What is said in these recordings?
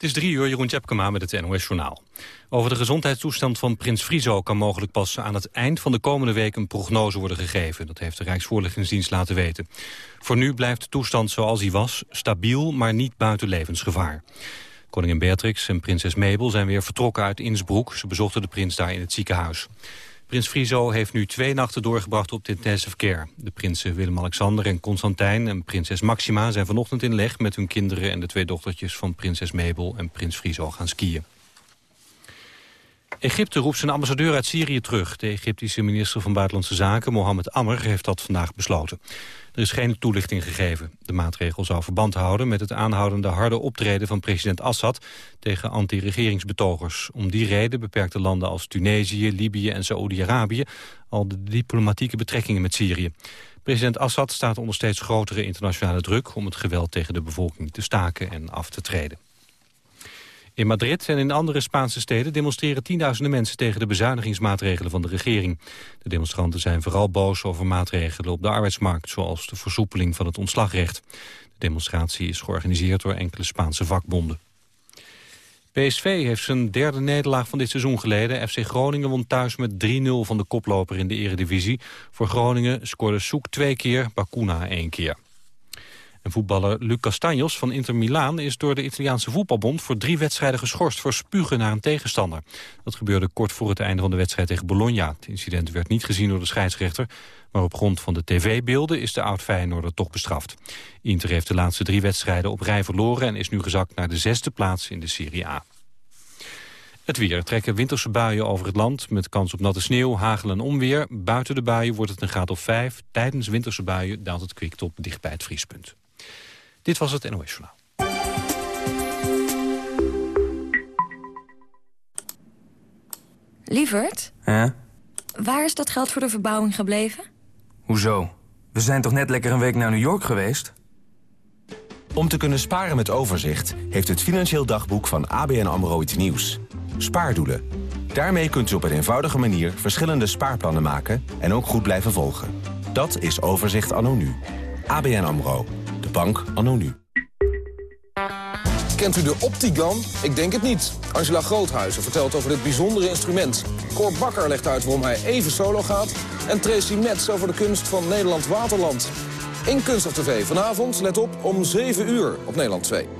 Het is drie uur, Jeroen Tjepkema met het NOS Journaal. Over de gezondheidstoestand van prins Friso kan mogelijk pas aan het eind van de komende week een prognose worden gegeven. Dat heeft de Rijksvoorlichtingsdienst laten weten. Voor nu blijft de toestand zoals hij was, stabiel, maar niet buiten levensgevaar. Koningin Beatrix en prinses Mabel zijn weer vertrokken uit Innsbruck. Ze bezochten de prins daar in het ziekenhuis. Prins Friso heeft nu twee nachten doorgebracht op de intensive care. De prinsen Willem-Alexander en Constantijn en prinses Maxima... zijn vanochtend in leg met hun kinderen en de twee dochtertjes... van prinses Mabel en prins Friso gaan skiën. Egypte roept zijn ambassadeur uit Syrië terug. De Egyptische minister van Buitenlandse Zaken, Mohammed Ammer, heeft dat vandaag besloten. Er is geen toelichting gegeven. De maatregel zou verband houden met het aanhoudende harde optreden van president Assad tegen anti-regeringsbetogers. Om die reden beperkten landen als Tunesië, Libië en Saoedi-Arabië al de diplomatieke betrekkingen met Syrië. President Assad staat onder steeds grotere internationale druk om het geweld tegen de bevolking te staken en af te treden. In Madrid en in andere Spaanse steden demonstreren tienduizenden mensen tegen de bezuinigingsmaatregelen van de regering. De demonstranten zijn vooral boos over maatregelen op de arbeidsmarkt, zoals de versoepeling van het ontslagrecht. De demonstratie is georganiseerd door enkele Spaanse vakbonden. PSV heeft zijn derde nederlaag van dit seizoen geleden. FC Groningen won thuis met 3-0 van de koploper in de eredivisie. Voor Groningen scoorde Soek twee keer, Bakuna één keer. En voetballer Luc Castanjos van Inter Milaan is door de Italiaanse voetbalbond voor drie wedstrijden geschorst voor spugen naar een tegenstander. Dat gebeurde kort voor het einde van de wedstrijd tegen Bologna. Het incident werd niet gezien door de scheidsrechter, maar op grond van de tv-beelden is de oud-Feyenoorder toch bestraft. Inter heeft de laatste drie wedstrijden op rij verloren en is nu gezakt naar de zesde plaats in de Serie A. Het weer trekken winterse buien over het land... met kans op natte sneeuw, hagel en onweer. Buiten de buien wordt het een graad of 5. Tijdens winterse buien daalt het kwik tot dicht bij het vriespunt. Dit was het NOS Journaal. Lievert? Ja? Waar is dat geld voor de verbouwing gebleven? Hoezo? We zijn toch net lekker een week naar New York geweest? Om te kunnen sparen met overzicht... heeft het Financieel Dagboek van ABN AMRO iets nieuws. Spaardoelen. Daarmee kunt u op een eenvoudige manier verschillende spaarplannen maken... en ook goed blijven volgen. Dat is Overzicht anno nu. ABN AMRO bank anno. Kent u de Optigan? Ik denk het niet. Angela Groothuizen vertelt over dit bijzondere instrument. Cor Bakker legt uit waarom hij even solo gaat. En Tracy Metz over de kunst van Nederland Waterland. In Kunst of TV vanavond, let op, om 7 uur op Nederland 2.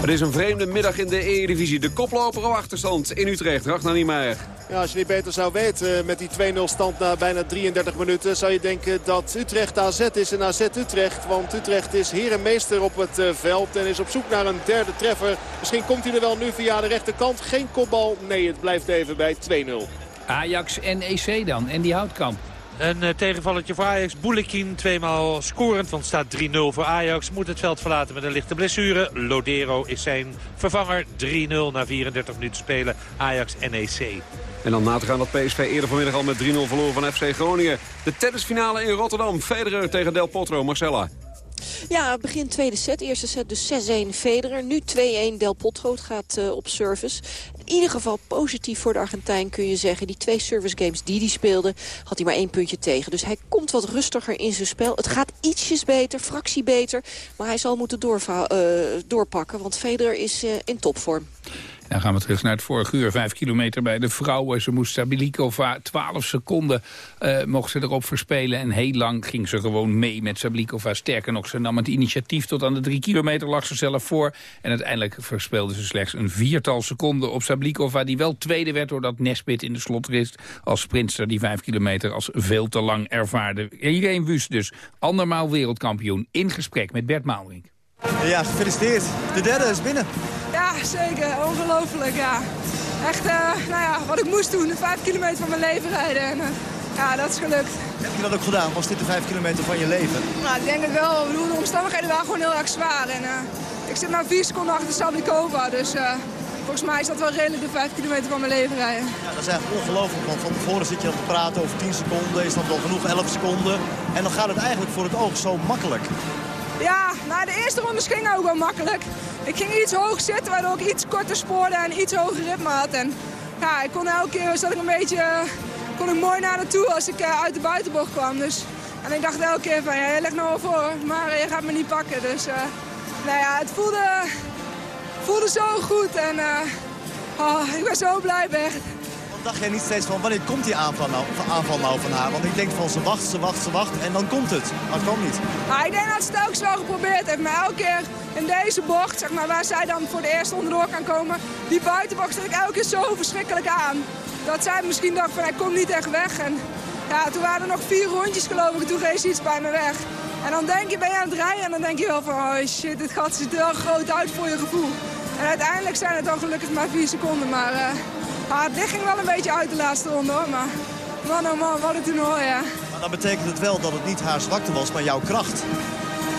Het is een vreemde middag in de Eredivisie. De koploper op achterstand in Utrecht. Ragnar Niemeyer. Ja, als je niet beter zou weten eh, met die 2-0 stand na bijna 33 minuten... zou je denken dat Utrecht AZ is en AZ Utrecht. Want Utrecht is heer en meester op het eh, veld en is op zoek naar een derde treffer. Misschien komt hij er wel nu via de rechterkant. Geen kopbal. Nee, het blijft even bij 2-0. Ajax en EC dan. En die Houtkamp. Een uh, tegenvalletje voor Ajax. Boulekin tweemaal scorend, want staat 3-0 voor Ajax. Moet het veld verlaten met een lichte blessure. Lodero is zijn vervanger. 3-0 na 34 minuten spelen. Ajax NEC. En dan na te gaan dat PSV eerder vanmiddag al met 3-0 verloren van FC Groningen. De tennisfinale in Rotterdam. Federer tegen Del Potro. Marcella. Ja, begin tweede set. Eerste set dus 6-1 Federer. Nu 2-1 Del Potro. Gaat uh, op service. In ieder geval positief voor de Argentijn kun je zeggen. Die twee service games die hij speelde, had hij maar één puntje tegen. Dus hij komt wat rustiger in zijn spel. Het gaat ietsjes beter, fractie beter. Maar hij zal moeten uh, doorpakken, want Federer is uh, in topvorm. Dan gaan we terug naar het vorige uur. Vijf kilometer bij de vrouwen. Ze moest Sablikova 12 seconden uh, mocht ze erop verspelen. En heel lang ging ze gewoon mee met Sablikova. Sterker nog, ze nam het initiatief tot aan de drie kilometer lag ze zelf voor. En uiteindelijk verspeelde ze slechts een viertal seconden op Sablikova. Die wel tweede werd doordat Nesbit in de slotrace als sprinter die vijf kilometer als veel te lang ervaarde. Iedereen Wust dus, andermaal wereldkampioen. In gesprek met Bert Maalrink. Ja, gefeliciteerd. De derde is binnen. Ja, zeker. Ongelooflijk, ja. echt nou ja, wat ik moest doen. Vijf kilometer van mijn leven rijden. En, ja, dat is gelukt. Heb je dat ook gedaan? Was dit de vijf kilometer van je leven? Nou, ik denk het wel. Ik bedoel, de omstandigheden waren gewoon heel erg zwaar. En, ik zit maar vier seconden achter Sablikova. Dus volgens mij is dat wel redelijk de vijf kilometer van mijn leven rijden. Ja, dat is eigenlijk ongelooflijk. Want van tevoren zit je aan te praten over 10 seconden. Is dat wel genoeg? 11 seconden. En dan gaat het eigenlijk voor het oog zo makkelijk. Ja, nou, de eerste ronde ging ook wel makkelijk. Ik ging iets hoog zitten, waardoor ik iets korter spoorde en iets hoger ritme had. En ja, ik kon elke keer zat ik een beetje, kon ik mooi naar naartoe als ik uh, uit de buitenbocht kwam. Dus, en ik dacht elke keer van, ja, je legt nou wel voor, maar je gaat me niet pakken. Dus uh, nou ja, het voelde, voelde zo goed en uh, oh, ik ben zo blij echt dacht jij niet steeds van wanneer komt die aanval nou, aanval nou van haar? Want ik denk van ze wacht, ze wacht, ze wacht en dan komt het. Maar het kwam niet. Nou, ik denk dat ze het ook wel geprobeerd heeft. Maar elke keer in deze bocht, zeg maar, waar zij dan voor de eerste onderdoor kan komen... die buitenbocht zet ik elke keer zo verschrikkelijk aan. Dat zij misschien dacht van hij komt niet echt weg. En ja, toen waren er nog vier rondjes geloof ik. Toen reed ze iets bij me weg. En dan denk je, ben je aan het rijden en dan denk je wel van... oh shit, dit gat ziet er wel groot uit voor je gevoel. En uiteindelijk zijn het dan gelukkig maar vier seconden. Maar uh, Ah, dit ging wel een beetje uit de laatste ronde hoor, maar man oh man, wat een toernooi ja. Maar dan betekent het wel dat het niet haar zwakte was, maar jouw kracht.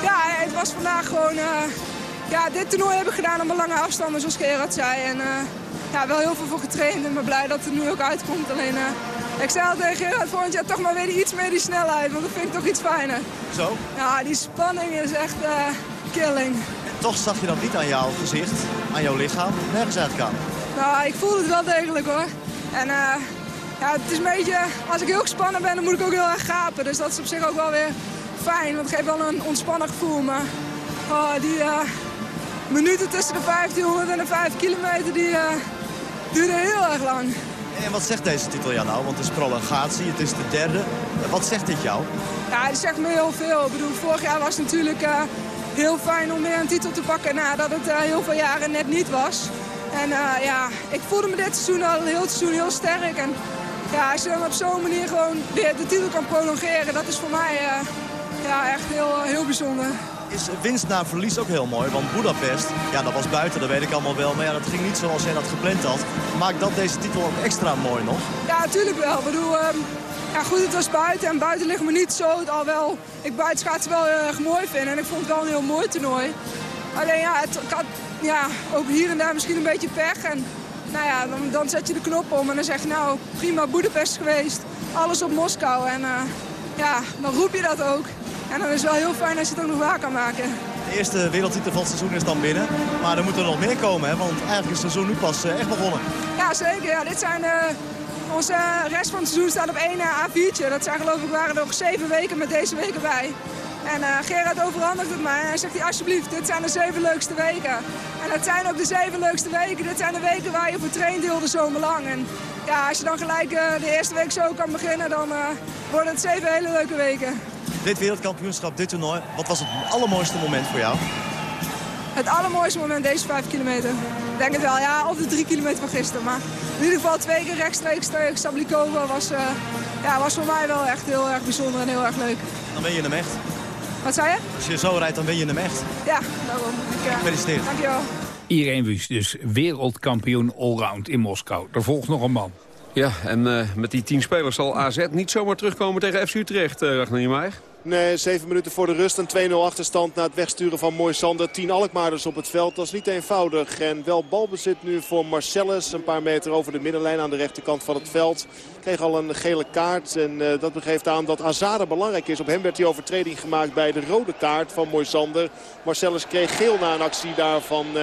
Ja, het was vandaag gewoon... Uh, ja, dit toernooi heb ik gedaan op een lange afstanden, zoals Gerard zei. En uh, ja, wel heel veel voor getraind en ben blij dat het nu ook uitkomt. Alleen, uh, ik zei al tegen Gerard volgend jaar toch maar weer iets meer die snelheid, want dat vind ik toch iets fijner. Zo? Ja, die spanning is echt killing. En toch zag je dat niet aan jouw gezicht, aan jouw lichaam, nergens uitgaan. Nou, ik voel het wel degelijk hoor. En uh, ja, het is een beetje, als ik heel gespannen ben, dan moet ik ook heel erg gapen. Dus dat is op zich ook wel weer fijn, want het geeft wel een ontspannen gevoel. Maar oh, die uh, minuten tussen de 1500 en de 5 kilometer, die uh, duren heel erg lang. En wat zegt deze titel jou nou? Want het is prolongatie, het is de derde. Wat zegt dit jou? Ja, het zegt me heel veel. Ik bedoel, vorig jaar was het natuurlijk heel fijn om weer een titel te pakken nadat het heel veel jaren net niet was. En uh, ja, ik voelde me dit seizoen al heel seizoen heel sterk. En ja, als je dan op zo'n manier gewoon de titel kan prolongeren, dat is voor mij uh, ja, echt heel, heel bijzonder. Is winst na verlies ook heel mooi, want Budapest, ja dat was buiten, dat weet ik allemaal wel. Maar ja, dat ging niet zoals jij dat gepland had. Maakt dat deze titel ook extra mooi nog? Ja, natuurlijk wel. Ik bedoel, um, ja, goed, het was buiten en buiten ligt me niet zo. Al wel, ik buitenschaatsen wel heel erg mooi vind en ik vond het wel een heel mooi toernooi. Alleen ja, het, ik had ja, ook hier en daar misschien een beetje pech. En nou ja, dan, dan zet je de knop om en dan zeg je nou, prima Boedapest geweest. Alles op Moskou. En uh, ja, dan roep je dat ook. En dan is het wel heel fijn als je het ook nog waar kan maken. De eerste wereldtitel van het seizoen is dan binnen. Maar er moeten er nog meer komen, hè? want eigenlijk is het seizoen nu pas uh, echt begonnen. Ja, zeker. Ja, dit zijn... Uh, onze rest van het seizoen staat op één A4'tje. Dat zijn geloof ik waren er nog zeven weken met deze weken bij. En uh, Gerard overhandigt het mij en hij zegt hij alsjeblieft, dit zijn de zeven leukste weken. En het zijn ook de zeven leukste weken. Dit zijn de weken waar je voor traint heel de zomer lang. En ja, als je dan gelijk uh, de eerste week zo kan beginnen, dan uh, worden het zeven hele leuke weken. Dit wereldkampioenschap, dit toernooi, wat was het allermooiste moment voor jou? Het allermooiste moment deze vijf kilometer. Ik denk het wel, ja, of de drie kilometer van gisteren. Maar in ieder geval twee keer rechtstreeks tegen Sablikova was, ja, was voor mij wel echt heel erg bijzonder en heel erg leuk. Dan ben je hem echt. Wat zei je? Als je zo rijdt, dan win je hem echt. Ja, daarom. Ik, uh, Gefeliciteerd. Dankjewel. Irene Wust, dus wereldkampioen allround in Moskou. Er volgt nog een man. Ja, en uh, met die tien spelers zal AZ niet zomaar terugkomen tegen FC Utrecht, uh, Ragnar Niemeyer. Nee, zeven minuten voor de rust. Een 2-0 achterstand na het wegsturen van Moisander. Tien Alkmaarders op het veld. Dat is niet eenvoudig. En wel balbezit nu voor Marcellus. Een paar meter over de middenlijn aan de rechterkant van het veld. Kreeg al een gele kaart. En uh, dat geeft aan dat Azade belangrijk is. Op hem werd die overtreding gemaakt bij de rode kaart van Moisander. Marcellus kreeg geel na een actie daar van uh,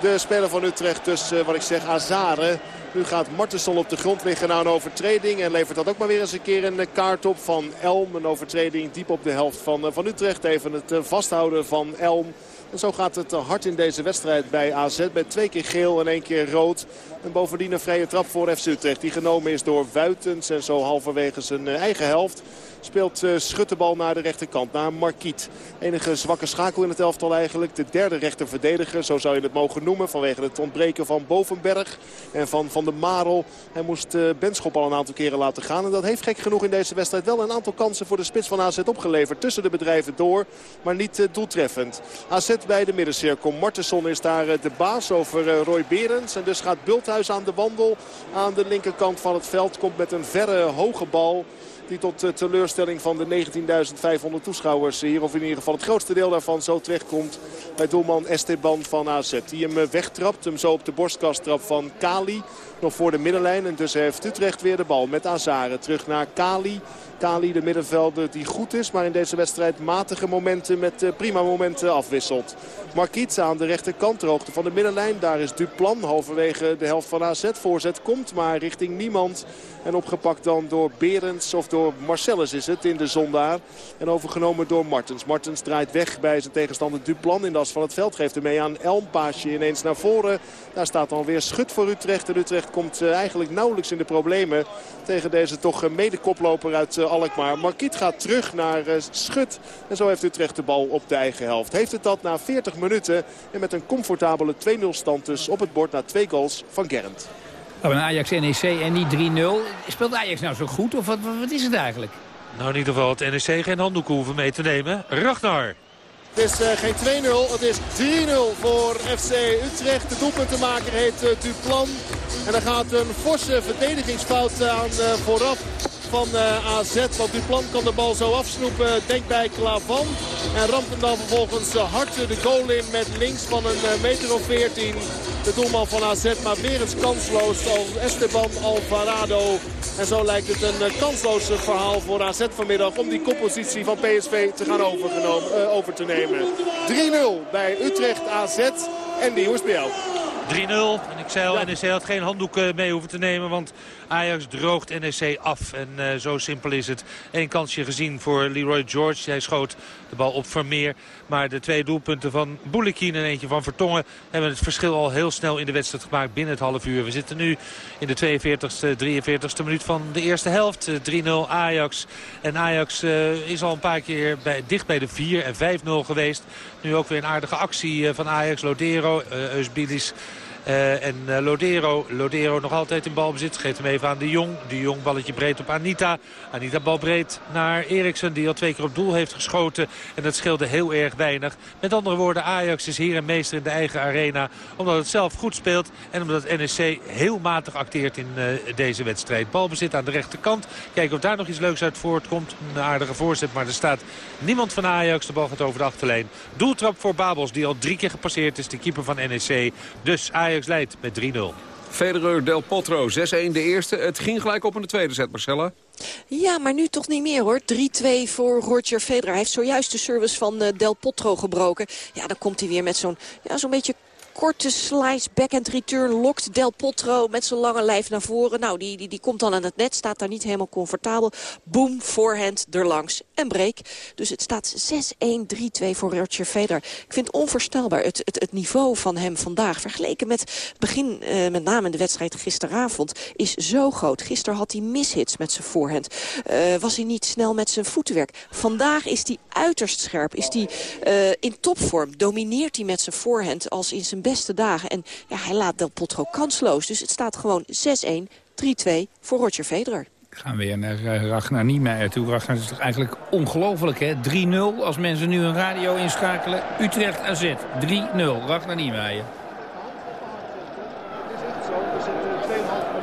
de speler van Utrecht. Dus uh, wat ik zeg, Azade. Nu gaat Martensson op de grond liggen na een overtreding. En levert dat ook maar weer eens een keer een kaart op van Elm. Een overtreding diep op de helft van, van Utrecht. Even het vasthouden van Elm. En zo gaat het hard in deze wedstrijd bij AZ. Met twee keer geel en één keer rood. En bovendien een vrije trap voor FC Utrecht. Die genomen is door Wuitens. En zo halverwege zijn eigen helft speelt Schuttenbal naar de rechterkant. Naar Marquiet. Enige zwakke schakel in het elftal eigenlijk. De derde rechterverdediger. Zo zou je het mogen noemen. Vanwege het ontbreken van Bovenberg. En van Van de Marel. Hij moest uh, Benschop al een aantal keren laten gaan. En dat heeft gek genoeg in deze wedstrijd wel een aantal kansen voor de spits van AZ opgeleverd. Tussen de bedrijven door. Maar niet uh, doeltreffend. AZ bij de middencirkel. Martensson is daar de baas over Roy Berends. En dus gaat Bulthuis aan de wandel aan de linkerkant van het veld. Komt met een verre hoge bal die tot teleurstelling van de 19.500 toeschouwers hier, of in ieder geval het grootste deel daarvan, zo terechtkomt bij doelman Esteban van AZ. Die hem wegtrapt, hem zo op de borstkast trapt van Kali. Nog voor de middenlijn en dus heeft Utrecht weer de bal met Azare. Terug naar Kali. Kali, de middenvelder die goed is, maar in deze wedstrijd matige momenten met prima momenten afwisselt. Marquiet aan de rechterkant, de hoogte van de middenlijn. Daar is Duplan, halverwege de helft van AZ. Voorzet komt, maar richting niemand. En opgepakt dan door Berends of door Marcellus is het in de zon daar. En overgenomen door Martens. Martens draait weg bij zijn tegenstander Duplan in de as van het veld. Geeft hem mee aan Elm. Paasje ineens naar voren. Daar staat dan weer schut voor Utrecht. En Utrecht komt eigenlijk nauwelijks in de problemen tegen deze toch mede-koploper uit Alkmaar. Marquiet gaat terug naar Schut. En zo heeft Utrecht de bal op de eigen helft. Heeft het dat na 40 minuten. En met een comfortabele 2-0 stand dus op het bord na twee goals van Gernd. Nou, een Ajax-NEC en niet 3-0. Speelt Ajax nou zo goed of wat, wat is het eigenlijk? Nou, in ieder geval het NEC geen handdoeken hoeven mee te nemen. Ragnar. Het is uh, geen 2-0, het is 3-0 voor FC Utrecht. De doelpuntenmaker heet uh, Duplan. En er gaat een forse verdedigingsfout aan uh, vooraf van uh, AZ. Want Duplan kan de bal zo afsnoepen. Denk bij Klavan. En ramt hem dan vervolgens uh, hard de goal in met links van een uh, meter of 14. De doelman van AZ. Maar weer eens kansloos. Al Esteban Alvarado. En zo lijkt het een kansloos verhaal voor AZ vanmiddag. Om die koppositie van PSV te gaan over te nemen. 3-0 bij Utrecht AZ. En die, hoe is bij jou? 3-0. En ik zei al. NEC had geen handdoek mee hoeven te nemen. Want Ajax droogt NEC af. En uh, zo simpel is het. Eén kansje gezien voor Leroy George. Hij schoot de bal op Vermeer. Maar de twee doelpunten van Boulikin en eentje van Vertongen... hebben het verschil al heel snel in de wedstrijd gemaakt binnen het half uur. We zitten nu in de 42e, 43e minuut van de eerste helft. 3-0 Ajax. En Ajax uh, is al een paar keer bij, dicht bij de 4 en 5-0 geweest. Nu ook weer een aardige actie van Ajax. Lodero, uh, Eusbilis... Uh, en uh, Lodero, Lodero nog altijd in balbezit. Geeft hem even aan de Jong. De Jong balletje breed op Anita. Anita bal breed naar Eriksen die al twee keer op doel heeft geschoten. En dat scheelde heel erg weinig. Met andere woorden, Ajax is hier en meester in de eigen arena. Omdat het zelf goed speelt. En omdat NEC heel matig acteert in uh, deze wedstrijd. Balbezit aan de rechterkant. Kijken of daar nog iets leuks uit voortkomt. Een aardige voorzet, maar er staat niemand van Ajax. De bal gaat over de achterlijn. Doeltrap voor Babels die al drie keer gepasseerd is. De keeper van NEC. Dus Ajax Ajax leidt met 3-0. Federer Del Potro, 6-1 de eerste. Het ging gelijk op in de tweede set, Marcella. Ja, maar nu toch niet meer hoor. 3-2 voor Roger Federer. Hij heeft zojuist de service van uh, Del Potro gebroken. Ja, dan komt hij weer met zo'n ja, zo'n beetje korte slice, backhand return, lokt Del Potro met zijn lange lijf naar voren. Nou, die, die, die komt dan aan het net, staat daar niet helemaal comfortabel. Boom, voorhand erlangs en break. Dus het staat 6-1, 3-2 voor Roger Federer. Ik vind het onvoorstelbaar het, het, het niveau van hem vandaag. Vergeleken met begin, uh, met name de wedstrijd gisteravond, is zo groot. Gisteren had hij mishits met zijn voorhand. Uh, was hij niet snel met zijn voetenwerk. Vandaag is hij uiterst scherp. Is hij uh, in topvorm. Domineert hij met zijn voorhand als in zijn beste dagen. En ja, hij laat Del Potro kansloos. Dus het staat gewoon 6-1, 3-2 voor Roger Federer. Gaan we weer naar uh, Ragnar Niemeyer toe. Ragnar is toch eigenlijk ongelooflijk, hè? 3-0 als mensen nu een radio inschakelen. Utrecht AZ, 3-0. Ragnar Niemeyer.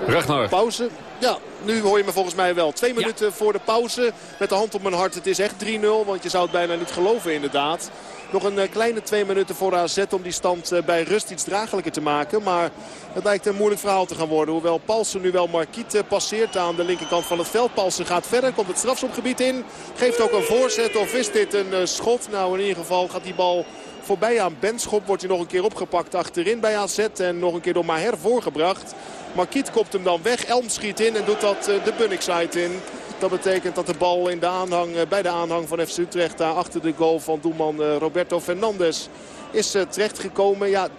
Ragnar. Pauze. Ja, nu hoor je me volgens mij wel. Twee minuten ja. voor de pauze. Met de hand op mijn hart. Het is echt 3-0. Want je zou het bijna niet geloven inderdaad. Nog een uh, kleine twee minuten voor AZ om die stand uh, bij rust iets draaglijker te maken. Maar het lijkt een moeilijk verhaal te gaan worden. Hoewel Paulsen nu wel Marquiet passeert aan de linkerkant van het veld. Paulsen gaat verder, komt het strafschopgebied in. Geeft ook een voorzet of is dit een schot? Nou in ieder geval gaat die bal voorbij aan Benschop. Wordt hij nog een keer opgepakt achterin bij AZ. En nog een keer door Maher voorgebracht. Marquiet kopt hem dan weg. Elm schiet in en doet dat de Bunnik-site in. Dat betekent dat de bal in de aanhang, bij de aanhang van FC Utrecht... daar achter de goal van doelman Roberto Fernandes is uh, terechtgekomen. Ja, 3-0.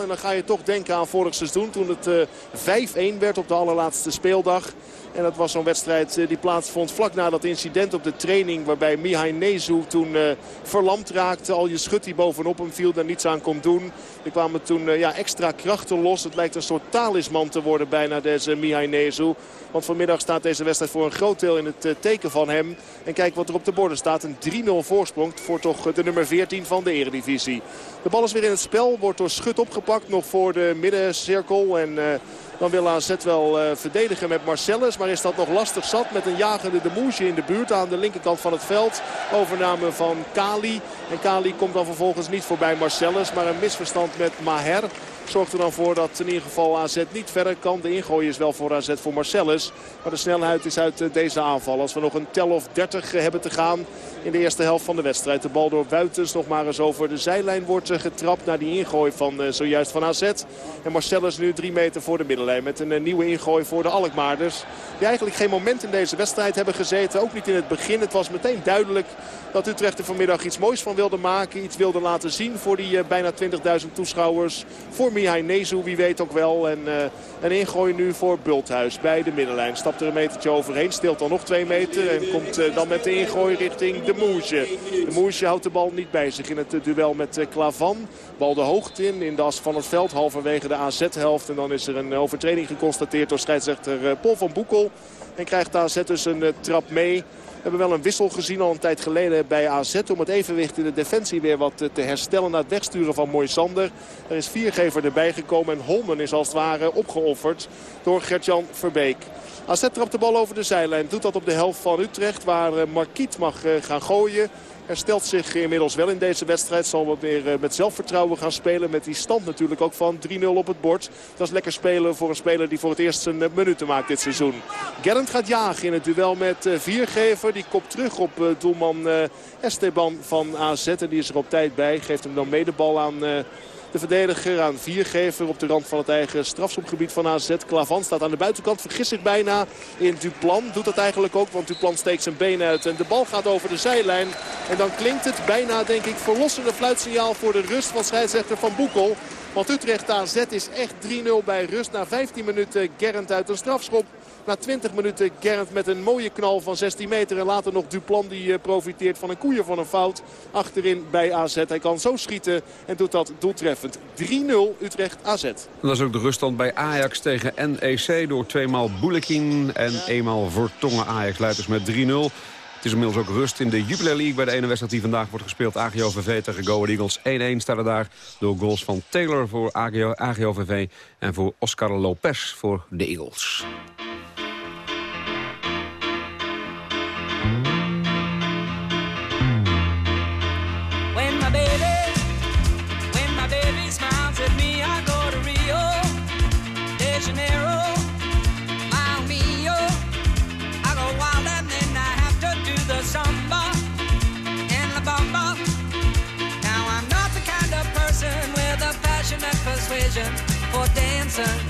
En dan ga je toch denken aan vorig seizoen toen het uh, 5-1 werd op de allerlaatste speeldag. En dat was zo'n wedstrijd uh, die plaatsvond vlak na dat incident op de training... waarbij Mihai Nezu toen uh, verlamd raakte. Al je schut die bovenop hem viel, daar niets aan kon doen. Er kwamen toen uh, ja, extra krachten los. Het lijkt een soort talisman te worden bijna deze Mihai Nezu. Want vanmiddag staat deze wedstrijd voor een groot deel in het teken van hem. En kijk wat er op de borden staat. Een 3-0 voorsprong voor toch de nummer 14 van de eredivisie. De bal is weer in het spel. Wordt door Schut opgepakt. Nog voor de middencirkel. En... Dan wil AZ wel uh, verdedigen met Marcellus. Maar is dat nog lastig zat met een jagende de Moesje in de buurt aan de linkerkant van het veld. Overname van Kali. En Kali komt dan vervolgens niet voorbij Marcellus. Maar een misverstand met Maher zorgt er dan voor dat in ieder geval AZ niet verder kan. De ingooi is wel voor AZ voor Marcellus. Maar de snelheid is uit eh, deze aanval. Als we nog een tel of 30 eh, hebben te gaan in de eerste helft van de wedstrijd. De bal door Buitens nog maar eens over de zijlijn wordt getrapt naar die ingooi van zojuist van AZ. En Marcellus nu drie meter voor de met een eh, nieuwe ingooi voor de Alkmaarders. Die eigenlijk geen moment in deze wedstrijd hebben gezeten. Ook niet in het begin. Het was meteen duidelijk dat Utrecht er vanmiddag iets moois van wilde maken. Iets wilde laten zien voor die eh, bijna 20.000 toeschouwers. Voor Mihai Nezu, wie weet ook wel. En uh, een ingooi nu voor Bulthuis bij de middenlijn. Stapt er een metertje overheen. Stilt dan nog twee meter. En komt dan met de ingooi richting de Moesje. De Moesje houdt de bal niet bij zich in het duel met Klavan. Bal de hoogte in, in de as van het veld. Halverwege de AZ-helft. En dan is er een overtreding geconstateerd door scheidsrechter eh, Paul van Boekel. En krijgt AZ dus een eh, trap mee. We hebben wel een wissel gezien al een tijd geleden bij AZ... om het evenwicht in de defensie weer wat eh, te herstellen... na het wegsturen van Moisander. Er is viergever erbij gekomen en Holmen is als het ware opgeofferd door Gertjan Verbeek. AZ trapt de bal over de zijlijn. Doet dat op de helft van Utrecht waar Marquiet mag gaan gooien herstelt zich inmiddels wel in deze wedstrijd. Zal wat meer eh, met zelfvertrouwen gaan spelen. Met die stand natuurlijk ook van 3-0 op het bord. Dat is lekker spelen voor een speler die voor het eerst zijn eh, minuten maakt dit seizoen. Gerrand gaat jagen in het duel met eh, Viergever. Die kopt terug op doelman Esteban van AZ. En die is er op tijd bij. Geeft hem dan mede bal aan de verdediger aan viergever op de rand van het eigen strafschopgebied van AZ. Klavan staat aan de buitenkant, vergis zich bijna in Duplan. Doet dat eigenlijk ook, want Duplan steekt zijn been uit. En de bal gaat over de zijlijn. En dan klinkt het bijna, denk ik, verlossende fluitsignaal voor de rust van scheidsrechter Van Boekel. Want Utrecht AZ is echt 3-0 bij rust. Na 15 minuten Gerrand uit een strafschop. Na 20 minuten Gerrand met een mooie knal van 16 meter. En later nog Duplan die eh, profiteert van een koeien van een fout. Achterin bij AZ. Hij kan zo schieten en doet dat doeltreffend. 3-0 Utrecht AZ. Dat is ook de ruststand bij Ajax tegen NEC. Door tweemaal Boulekin en eenmaal Vertongen. Ajax leidt dus met 3-0. Het is inmiddels ook rust in de Jubilee League bij de ene wedstrijd die vandaag wordt gespeeld. AGO-VV tegen Go Eagles 1-1 staat er daar door goals van Taylor voor AGO-VV en voor Oscar Lopez voor de Eagles. Dancing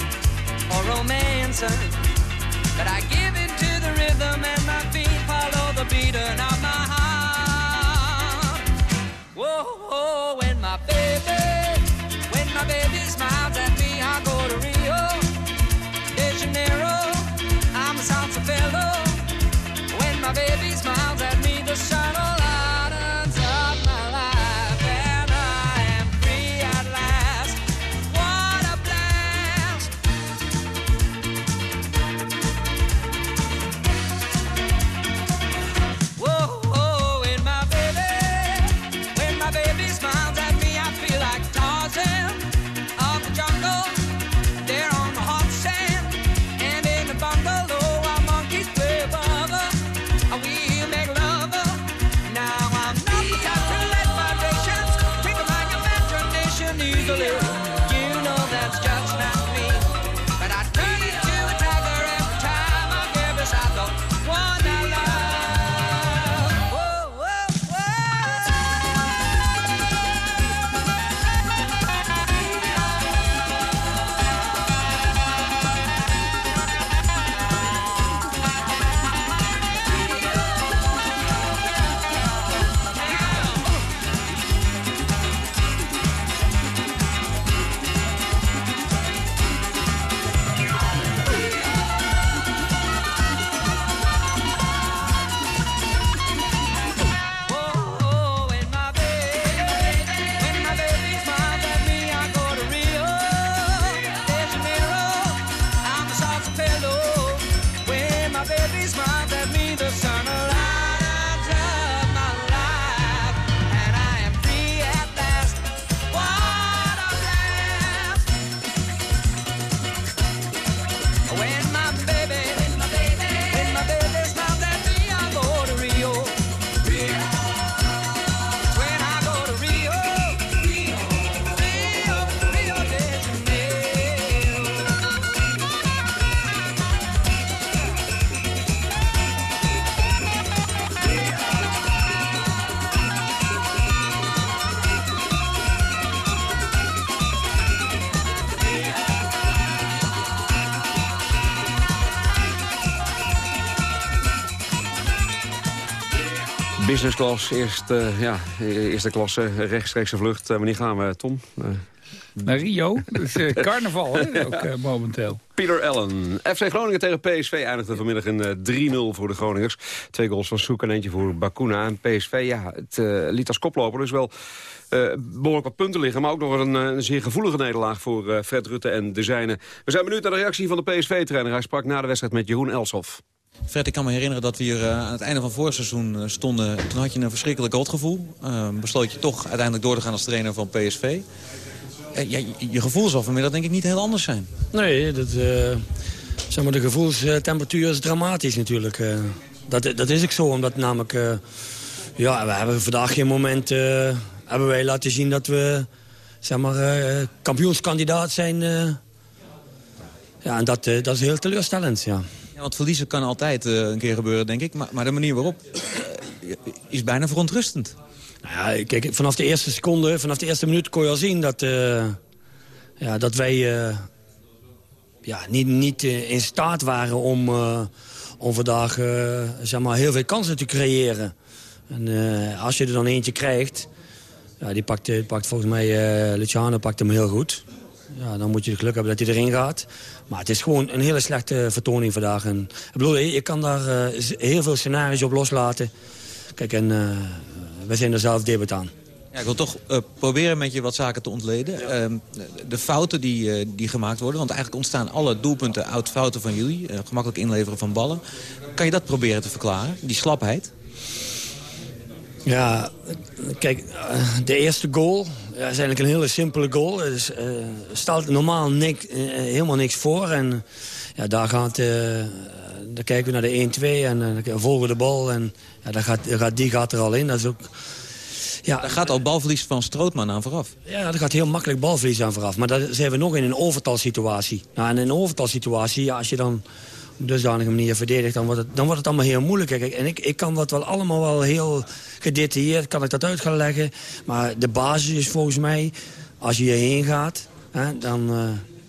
or romancing. But I give in to the rhythm and my feet follow the beating of my heart. Whoa, whoa, when my baby, when my baby Business eerst, uh, ja, eerste klasse, rechtstreekse vlucht. Wanneer gaan we, Tom? Uh, Naar Rio. Dus uh, carnaval, hè, ook momenteel. Peter Allen. FC Groningen tegen PSV eindigde vanmiddag in 3-0 voor de Groningers. Twee goals van Soek en eentje voor Bakuna. En PSV, ja, het liet als koploper dus wel behoorlijk wat punten liggen. Maar ook nog een, een zeer gevoelige nederlaag voor Fred Rutte en de zijne. We zijn benieuwd naar de reactie van de PSV-trainer. Hij sprak na de wedstrijd met Jeroen Elshoff. Fred, ik kan me herinneren dat we hier uh, aan het einde van vorig seizoen uh, stonden. Toen had je een verschrikkelijk rotgevoel. Uh, besloot je toch uiteindelijk door te gaan als trainer van PSV. Ja, je, je gevoel zal vanmiddag denk ik niet heel anders zijn. Nee, dat, zeg maar, de gevoelstemperatuur is dramatisch natuurlijk. dat, dat is ook zo, omdat namelijk... ja, we hebben vandaag geen moment... hebben wij laten zien dat we zeg maar, kampioenskandidaat zijn... ja, en dat, dat is heel teleurstellend, ja. Ja, want verliezen kan altijd uh, een keer gebeuren, denk ik. Maar, maar de manier waarop uh, is bijna verontrustend. Nou ja, kijk, vanaf de eerste seconde, vanaf de eerste minuut kon je al zien dat, uh, ja, dat wij ja, niet, niet in staat waren om, om vandaag zeg maar heel veel kansen te creëren. En als je er dan eentje krijgt, ja, die pakt, pakt volgens mij, Luciano pakt hem heel goed. Ja, dan moet je het geluk hebben dat hij erin gaat. Maar het is gewoon een hele slechte vertoning vandaag. En, ik bedoel, je kan daar uh, heel veel scenario's op loslaten. Kijk, en uh, we zijn er zelf debat aan. Ja, ik wil toch uh, proberen met je wat zaken te ontleden. Ja. Ehm, de fouten die, die gemaakt worden, want eigenlijk ontstaan alle doelpunten uit fouten van jullie. gemakkelijk inleveren van ballen. Kan je dat proberen te verklaren, die slapheid? Ja, kijk, de eerste goal is eigenlijk een hele simpele goal. Er dus, uh, stelt normaal niks, uh, helemaal niks voor. En ja, daar, gaat, uh, daar kijken we naar de 1-2 en dan volgen de bal. En ja, daar gaat, gaat, die gaat er al in. Dat is ook... Ja, daar gaat al balverlies van Strootman aan vooraf. Ja, daar gaat heel makkelijk balverlies aan vooraf. Maar daar zijn we nog in een overtalsituatie. Nou, en in een overtalsituatie, ja, als je dan dusdanige manier verdedigt, dan wordt het, dan wordt het allemaal heel moeilijk. En ik, ik kan dat wel allemaal wel heel gedetailleerd, kan ik dat uit gaan leggen. Maar de basis is volgens mij, als je hierheen gaat, hè, dan uh,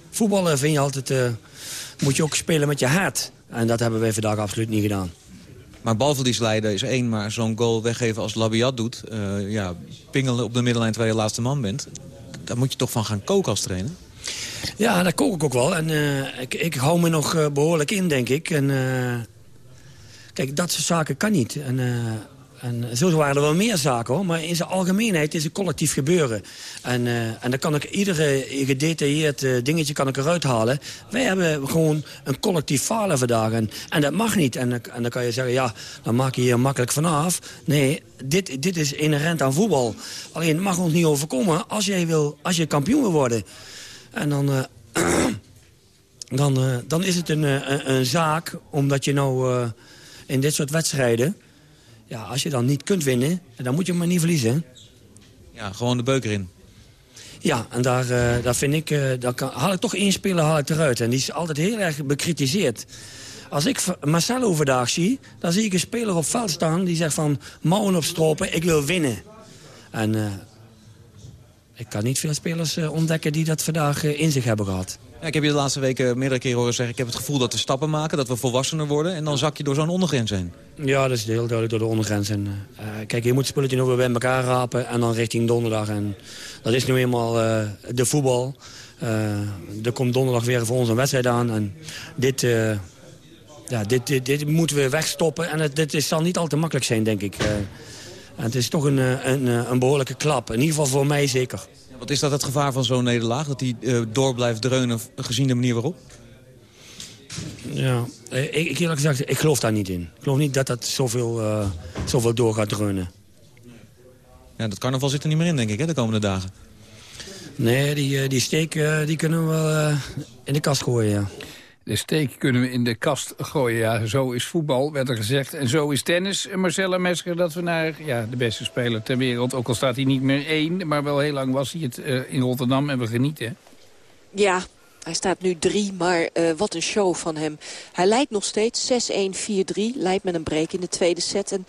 voetballen vind je altijd, uh, moet je ook spelen met je hart. En dat hebben wij vandaag absoluut niet gedaan. Maar balverlies leiden is één, maar zo'n goal weggeven als Labiat doet... Uh, ja, pingelen op de middenlijn terwijl je laatste man bent... daar moet je toch van gaan koken als trainer? Ja, dat kook ik ook wel. En uh, ik, ik hou me nog uh, behoorlijk in, denk ik. En, uh, kijk, dat soort zaken kan niet. En, en zo waren er wel meer zaken. Maar in zijn algemeenheid is het collectief gebeuren. En, en dan kan ik iedere gedetailleerd dingetje kan ik eruit halen. Wij hebben gewoon een collectief falen vandaag. En, en dat mag niet. En, en dan kan je zeggen, ja, dan maak je hier makkelijk vanaf. Nee, dit, dit is inherent aan voetbal. Alleen, het mag ons niet overkomen als, jij wil, als je kampioen wil worden. En dan, uh, dan, uh, dan is het een, een, een, zaak, omdat je nou uh, in dit soort wedstrijden... Ja, als je dan niet kunt winnen, dan moet je maar niet verliezen. Ja, gewoon de beuker in. Ja, en daar, daar vind ik, daar kan, haal ik toch één speler haal ik eruit. En die is altijd heel erg bekritiseerd. Als ik Marcelo vandaag zie, dan zie ik een speler op veld staan... die zegt van, mouwen opstropen, ik wil winnen. En ik kan niet veel spelers uh, ontdekken die dat vandaag uh, in zich hebben gehad. Ja, ik heb je de laatste weken meerdere keren horen zeggen... ik heb het gevoel dat we stappen maken, dat we volwassener worden... en dan zak je door zo'n ondergrens heen. Ja, dat is heel duidelijk door de ondergrens. En, uh, kijk, je moet spulletje nog weer bij elkaar rapen en dan richting donderdag. En dat is nu eenmaal de voetbal. er komt donderdag weer voor ons een wedstrijd aan. En dit, ja, dit, dit, dit, moeten we wegstoppen. En het, dit zal niet al te makkelijk zijn, denk ik. En het is toch een, een, een behoorlijke klap. In ieder geval voor mij zeker. Wat is dat het gevaar van zo'n nederlaag? Dat hij uh, door blijft dreunen gezien de manier waarop? Ja, ik, ik eerlijk gezegd, ik geloof daar niet in. Ik geloof niet dat dat zoveel, uh, zoveel door gaat dreunen. Ja, dat carnaval zit er niet meer in, denk ik, hè, de komende dagen. Nee, die, die steek die kunnen we wel in de kast gooien, ja. De steek kunnen we in de kast gooien. Ja, zo is voetbal, werd er gezegd. En zo is tennis. Marcella Mesker, dat we naar ja, de beste speler ter wereld... ook al staat hij niet meer één, maar wel heel lang was hij het uh, in Rotterdam. En we genieten. Ja, hij staat nu drie, maar uh, wat een show van hem. Hij leidt nog steeds 6-1, 4-3. Leidt met een break in de tweede set. En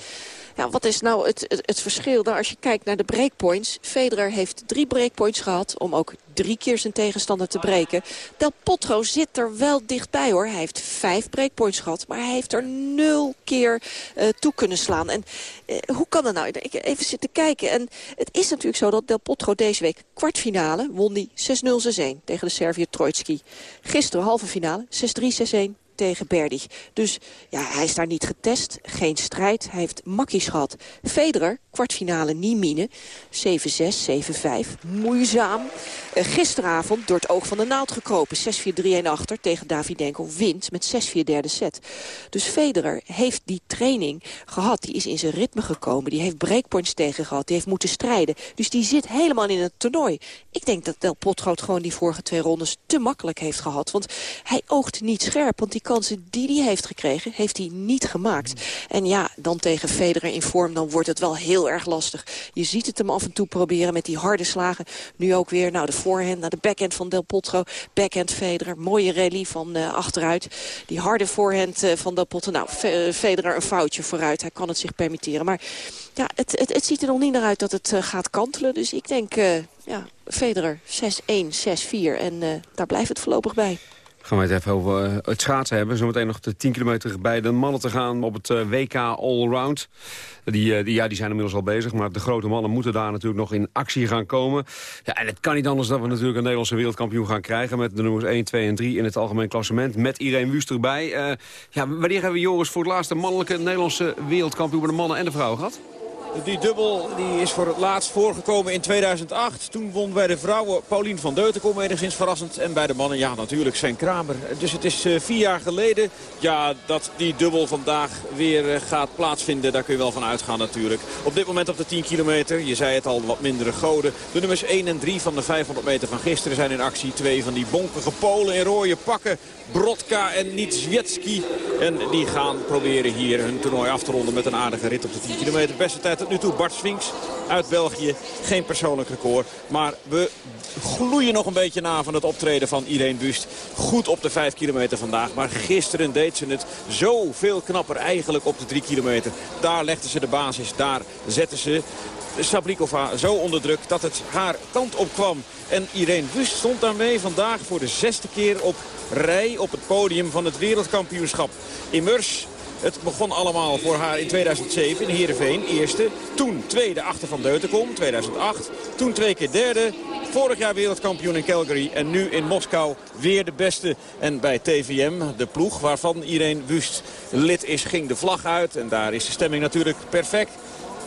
Ja, wat is nou het, het, het verschil? Nou, als je kijkt naar de breakpoints. Federer heeft drie breakpoints gehad om ook drie keer zijn tegenstander te breken. Del Potro zit er wel dichtbij hoor. Hij heeft vijf breakpoints gehad, maar hij heeft er nul keer uh, toe kunnen slaan. En uh, hoe kan dat nou? Ik even zitten kijken. En het is natuurlijk zo dat Del Potro deze week kwartfinale won die 6-0, 6-1 tegen de Serviër Trojtski. Gisteren halve finale 6-3, 6-1 tegen Berdy. Dus ja, hij is daar niet getest. Geen strijd. Hij heeft makkies gehad. Federer, kwartfinale Niemine. 7-6, 7-5. Moeizaam. Uh, gisteravond door het oog van de naald gekropen. 6-4-3-1 achter tegen Davidenko. Wint met 6-4 derde set. Dus Federer heeft die training gehad. Die is in zijn ritme gekomen. Die heeft breakpoints tegen gehad. Die heeft moeten strijden. Dus die zit helemaal in het toernooi. Ik denk dat Del Potro gewoon die vorige twee rondes te makkelijk heeft gehad. Want hij oogt niet scherp. Want die kansen die hij heeft gekregen, heeft hij niet gemaakt. En ja, dan tegen Federer in vorm, dan wordt het wel heel erg lastig. Je ziet het hem af en toe proberen met die harde slagen. Nu ook weer, nou de voorhand naar de backhand van Del Potro. Backhand Federer, mooie rally van uh, achteruit. Die harde voorhand uh, van Del Potro. Nou, Federer een foutje vooruit. Hij kan het zich permitteren. Maar ja, het, het, het ziet er nog niet naar uit dat het gaat kantelen. Dus ik denk, ja, Federer 6-1, 6-4. En daar blijft het voorlopig bij. Gaan we het even over uh, het schaatsen hebben. Zometeen nog de 10 kilometer bij de mannen te gaan op het uh, WK Allround. Die, uh, die, ja, die zijn inmiddels al bezig, maar de grote mannen moeten daar natuurlijk nog in actie gaan komen. Ja, en het kan niet anders dat we natuurlijk een Nederlandse wereldkampioen gaan krijgen... met de nummers 1, 2 en 3 in het algemeen klassement. Met Irene Wust erbij. ja, wanneer hebben we, Joris, voor het laatste mannelijke Nederlandse wereldkampioen... bij de mannen en de vrouwen gehad? Die dubbel die is voor het laatst voorgekomen in 2008. Toen won bij de vrouwen Paulien van Deutenkom enigszins verrassend. En bij de mannen, ja natuurlijk, Sven Kramer. Dus het is uh, vier jaar geleden ja, dat die dubbel vandaag weer uh, gaat plaatsvinden. Daar kun je wel van uitgaan natuurlijk. Op dit moment op de 10 kilometer, je zei het al, wat mindere goden. De nummers 1 en 3 van de 500 meter van gisteren zijn in actie. Twee van die bonkige Polen in rode pakken. Brodka en Nitswiecki. En die gaan proberen hier hun toernooi af te ronden met een aardige rit op de 10 kilometer. Beste tijd tot nu toe Bart Swinks uit België. Geen persoonlijk record. Maar we gloeien nog een beetje na van het optreden van Irene Wust. Goed op de 5 kilometer vandaag. Maar gisteren deed ze het zoveel knapper eigenlijk op de 3 kilometer. Daar legde ze de basis. Daar zetten ze Sablikova zo onder druk dat het haar kant op kwam. En Irene Wust stond daarmee vandaag voor de zesde keer op rij op het podium van het wereldkampioenschap. Immers het begon allemaal voor haar in 2007 in Heerenveen. Eerste, toen tweede achter Van Deutenkom, 2008. Toen twee keer derde. Vorig jaar wereldkampioen in Calgary en nu in Moskou weer de beste. En bij TVM, de ploeg waarvan Irene Wust lid is, ging de vlag uit. En daar is de stemming natuurlijk perfect.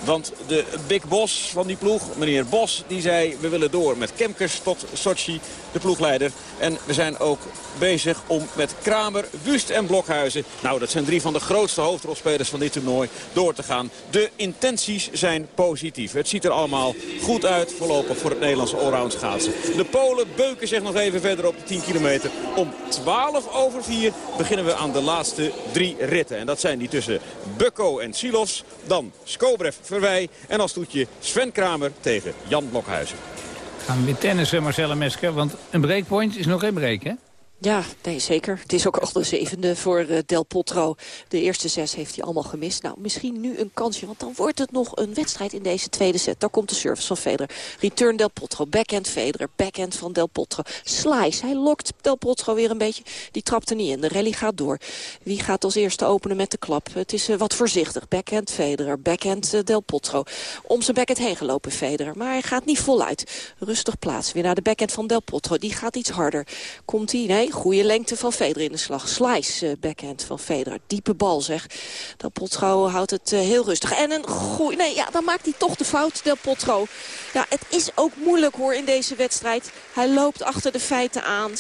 Want de big boss van die ploeg, meneer Bos, die zei... we willen door met Kemkers tot Sochi, de ploegleider. En we zijn ook bezig om met Kramer, Wust en Blokhuizen... nou, dat zijn drie van de grootste hoofdrolspelers van dit toernooi... door te gaan. De intenties zijn positief. Het ziet er allemaal goed uit voorlopig voor het Nederlandse allround schaatsen. De Polen beuken zich nog even verder op de 10 kilometer. Om 12 over 4 beginnen we aan de laatste drie ritten. En dat zijn die tussen Bukko en Silos, dan Skobrev Verwij. En als toetje Sven Kramer tegen Jan Blokhuizen. Gaan we weer tennissen, Marcella Mesker. Want een breakpoint is nog geen break, hè? Ja, nee, zeker. Het is ook al de zevende voor uh, Del Potro. De eerste zes heeft hij allemaal gemist. Nou, misschien nu een kansje, want dan wordt het nog een wedstrijd in deze tweede set. Daar komt de service van Federer. Return Del Potro, backhand Federer, backhand van Del Potro. Slice, hij lokt Del Potro weer een beetje. Die trapt er niet in, de rally gaat door. Wie gaat als eerste openen met de klap? Het is uh, wat voorzichtig. Backhand Federer, backhand uh, Del Potro. Om zijn backhand heen gelopen Federer, maar hij gaat niet voluit. Rustig plaats, weer naar de backhand van Del Potro. Die gaat iets harder. Komt hij? Nee, goede lengte van Federer in de slag. Slice uh, backhand van Federer. Diepe bal zeg. Del Potro houdt het uh, heel rustig. En een goeie... Nee, ja, dan maakt hij toch de fout, Del Potro. Ja, het is ook moeilijk hoor in deze wedstrijd. Hij loopt achter de feiten aan. 6-1,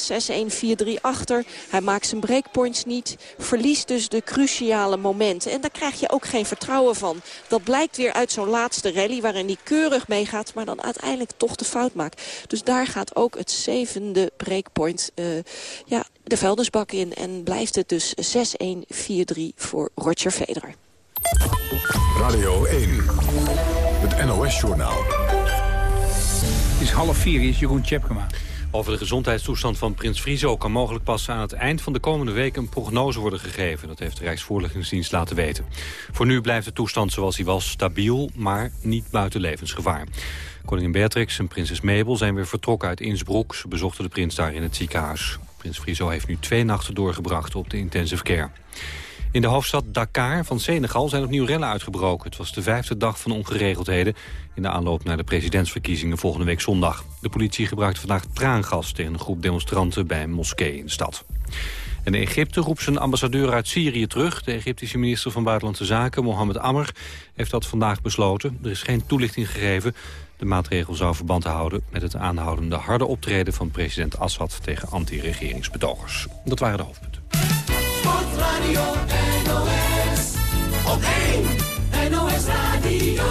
4-3 achter. Hij maakt zijn breakpoints niet. Verliest dus de cruciale momenten. En daar krijg je ook geen vertrouwen van. Dat blijkt weer uit zo'n laatste rally waarin hij keurig meegaat. Maar dan uiteindelijk toch de fout maakt. Dus daar gaat ook het zevende breakpoint uh, ja, de vuilnisbak in. En blijft het dus 6-1-4-3 voor Roger Federer. Radio 1, het NOS-journaal. Het is half vier, is Jeroen Tjepkema. Over de gezondheidstoestand van prins Friso kan mogelijk pas aan het eind van de komende week een prognose worden gegeven. Dat heeft de Rijksvoorlichtingsdienst laten weten. Voor nu blijft de toestand zoals hij was stabiel, maar niet buiten levensgevaar. Koningin Beatrix en prinses Mabel zijn weer vertrokken uit Innsbruck. Ze bezochten de prins daar in het ziekenhuis. Prins Friso heeft nu twee nachten doorgebracht op de intensive care. In de hoofdstad Dakar van Senegal zijn opnieuw rellen uitgebroken. Het was de vijfde dag van ongeregeldheden... in de aanloop naar de presidentsverkiezingen volgende week zondag. De politie gebruikte vandaag traangas tegen een groep demonstranten... bij een moskee in de stad. En Egypte roept zijn ambassadeur uit Syrië terug. De Egyptische minister van Buitenlandse Zaken, Mohammed Amr, heeft dat vandaag besloten. Er is geen toelichting gegeven. De maatregel zou verband houden met het aanhoudende harde optreden van president Assad tegen anti-regeringsbetogers. Dat waren de hoofdpunten. Sportradio NOS. Op 1 NOS Radio.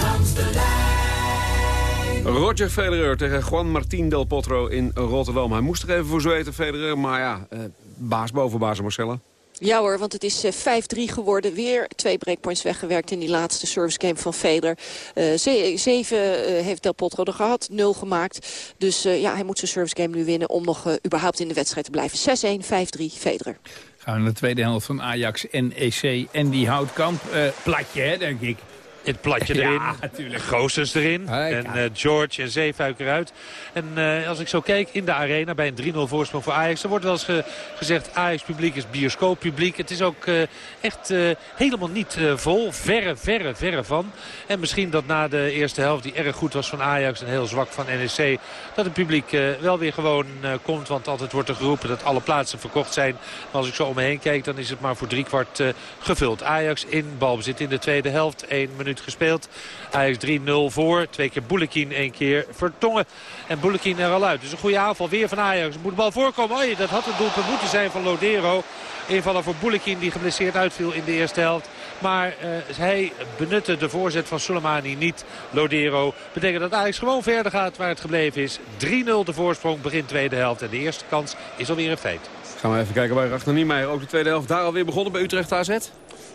Langs de lijn. Roger Federer tegen Juan Martín del Potro in Rotterdam. Hij moest er even voor zweten, Federer. Maar ja, eh, baas boven baas, Marcella. Ja hoor, want het is eh, 5-3 geworden. Weer twee breakpoints weggewerkt in die laatste service game van Federer. Eh, ze- zeven eh, heeft Del Potro gehad, nul gemaakt. Dus eh, ja, hij moet zijn service game nu winnen om nog eh, überhaupt in de wedstrijd te blijven. 6-1, 5-3, Federer. Gaan we naar de tweede helft van Ajax, NEC en die Houtkamp. Eh platje, hè, denk ik. Het platje Ja, erin, natuurlijk. Goossens erin en George en Zeefuik eruit. En eh, als ik zo kijk in de arena bij een 3-0 voorsprong voor Ajax... er wordt wel eens ge- gezegd Ajax-publiek is bioscooppubliek. Het is ook eh, echt eh, helemaal niet vol. Verre, verre, verre van. En misschien dat na de eerste helft die erg goed was van Ajax... en heel zwak van NEC, dat het publiek wel weer gewoon komt. Want altijd wordt er geroepen dat alle plaatsen verkocht zijn. Maar als ik zo om me heen kijk, dan is het maar voor driekwart gevuld. Ajax in balbezit in de tweede helft. 1 minuut gespeeld. Ajax 3-0 voor. Twee keer Boulekin, één keer Vertongen. En Boulekin er al uit. Dus een goede aanval weer van Ajax. Moet de bal voorkomen. Oh, dat had het doelpunt moeten zijn van Lodero. Invaller voor Boulekin die geblesseerd uitviel in de eerste helft. Maar eh, hij benutte de voorzet van Soleimani niet. Lodero betekent dat Ajax gewoon verder gaat waar het gebleven is. 3-0 de voorsprong begin tweede helft. En de eerste kans is alweer een feit. Gaan we even kijken bij Ragnar Niemeyer. Ook de tweede helft daar alweer begonnen bij Utrecht AZ.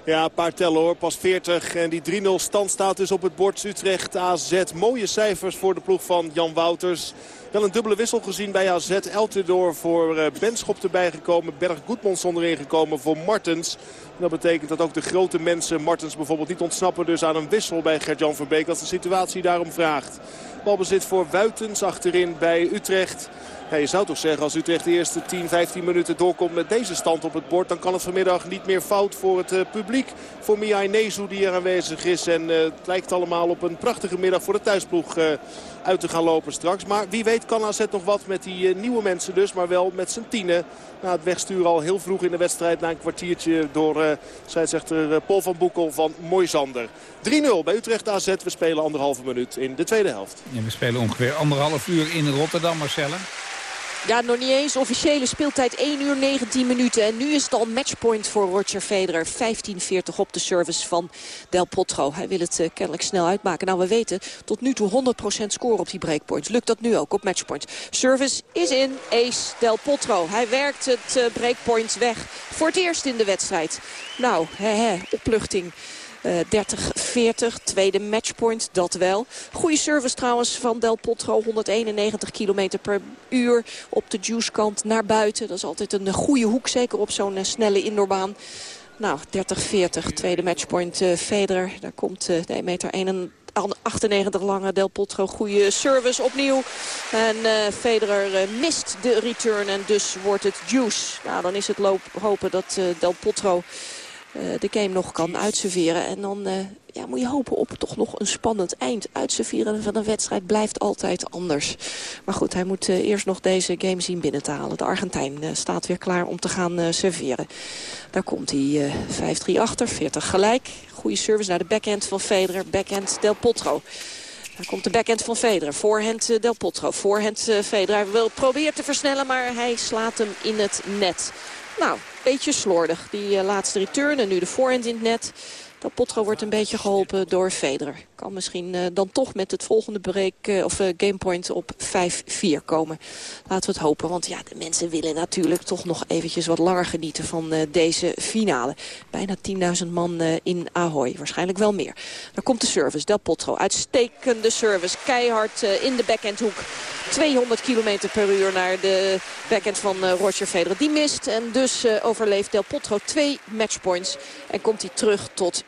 Ja, een paar tellen hoor. Pas 40. En die 3-0 stand staat dus op het bord Utrecht AZ. Mooie cijfers voor de ploeg van Jan Wouters. Wel een dubbele wissel gezien bij AZ. Eltidoor voor eh, Benschop erbij gekomen. Berg Goedmondson erin gekomen voor Martens. En dat betekent dat ook de grote mensen Martens bijvoorbeeld niet ontsnappen. Dus aan een wissel bij Gert-Jan Verbeek als de situatie daarom vraagt. Balbezit voor Wuitens achterin bij Utrecht. Je zou toch zeggen als Utrecht de eerste 10, 15 minuten doorkomt met deze stand op het bord. Dan kan het vanmiddag niet meer fout voor het eh, publiek. Voor Mia Nezu die er aanwezig is. En eh, het lijkt allemaal op een prachtige middag voor de thuisploeg eh, uit te gaan lopen straks. Maar wie weet kan AZ nog wat met die eh, nieuwe mensen dus. Maar wel met zijn tienen. Na het wegsturen al heel vroeg in de wedstrijd. Na een kwartiertje door uh, scheidsrechter eh, Paul van Boekel van Moisander. 3-0 bij Utrecht AZ. We spelen anderhalve minuut in de tweede helft. We spelen ongeveer anderhalf uur in Rotterdam, Marcella. Ja, nog niet eens. Officiële speeltijd 1 uur 19 minuten. En nu is het al matchpoint voor Roger Federer. 15-40 op de service van Del Potro. Hij wil het uh, kennelijk snel uitmaken. Nou, we weten tot nu toe 100% score op die breakpoints. Lukt dat nu ook op matchpoint. Service is in. Ace Del Potro. Hij werkt het uh, breakpoint weg. Voor het eerst in de wedstrijd. Nou, hè, hè, opluchting. Uh, 30-40, tweede matchpoint, dat wel. Goede service trouwens van Del Potro, 191 km per uur op de juicekant naar buiten. Dat is altijd een goede hoek, zeker op zo'n uh, snelle indoorbaan. Nou, 30-40, tweede matchpoint uh, Federer. Daar komt uh, de 1 meter 98 lange Del Potro. Goede service opnieuw. En Federer mist de return en dus wordt het juice. Nou, dan is het hopen dat Del Potro... Uh, de game nog kan uitserveren. En dan uh, ja, moet je hopen op toch nog een spannend eind. Uitserveren van een wedstrijd blijft altijd anders. Maar goed, hij moet uh, eerst nog deze game zien binnen te halen. De Argentijn staat weer klaar om te gaan serveren. Daar komt hij 5-3 achter, 40 gelijk. Goede service naar de backhand van Federer. Backhand Del Potro. Daar komt de backhand van Federer. Voorhand Del Potro. Voorhand Federer. Wil probeert te versnellen, maar hij slaat hem in het net. Nou, beetje slordig. Die eh, laatste return en nu de voorhand in het net. Dat Potro wordt een beetje geholpen door Federer. Kan misschien uh, dan toch met het volgende break, uh, of uh, gamepoint op 5-4 komen. Laten we het hopen, want ja, de mensen willen natuurlijk toch nog eventjes wat langer genieten van deze finale. Bijna 10.000 man in Ahoy, waarschijnlijk wel meer. Daar komt de service, Del Potro, uitstekende service. Keihard in de backhandhoek. 200 km per uur naar de backhand van Roger Federer. Die mist en dus overleeft Del Potro twee matchpoints. En komt hij terug tot 5-4.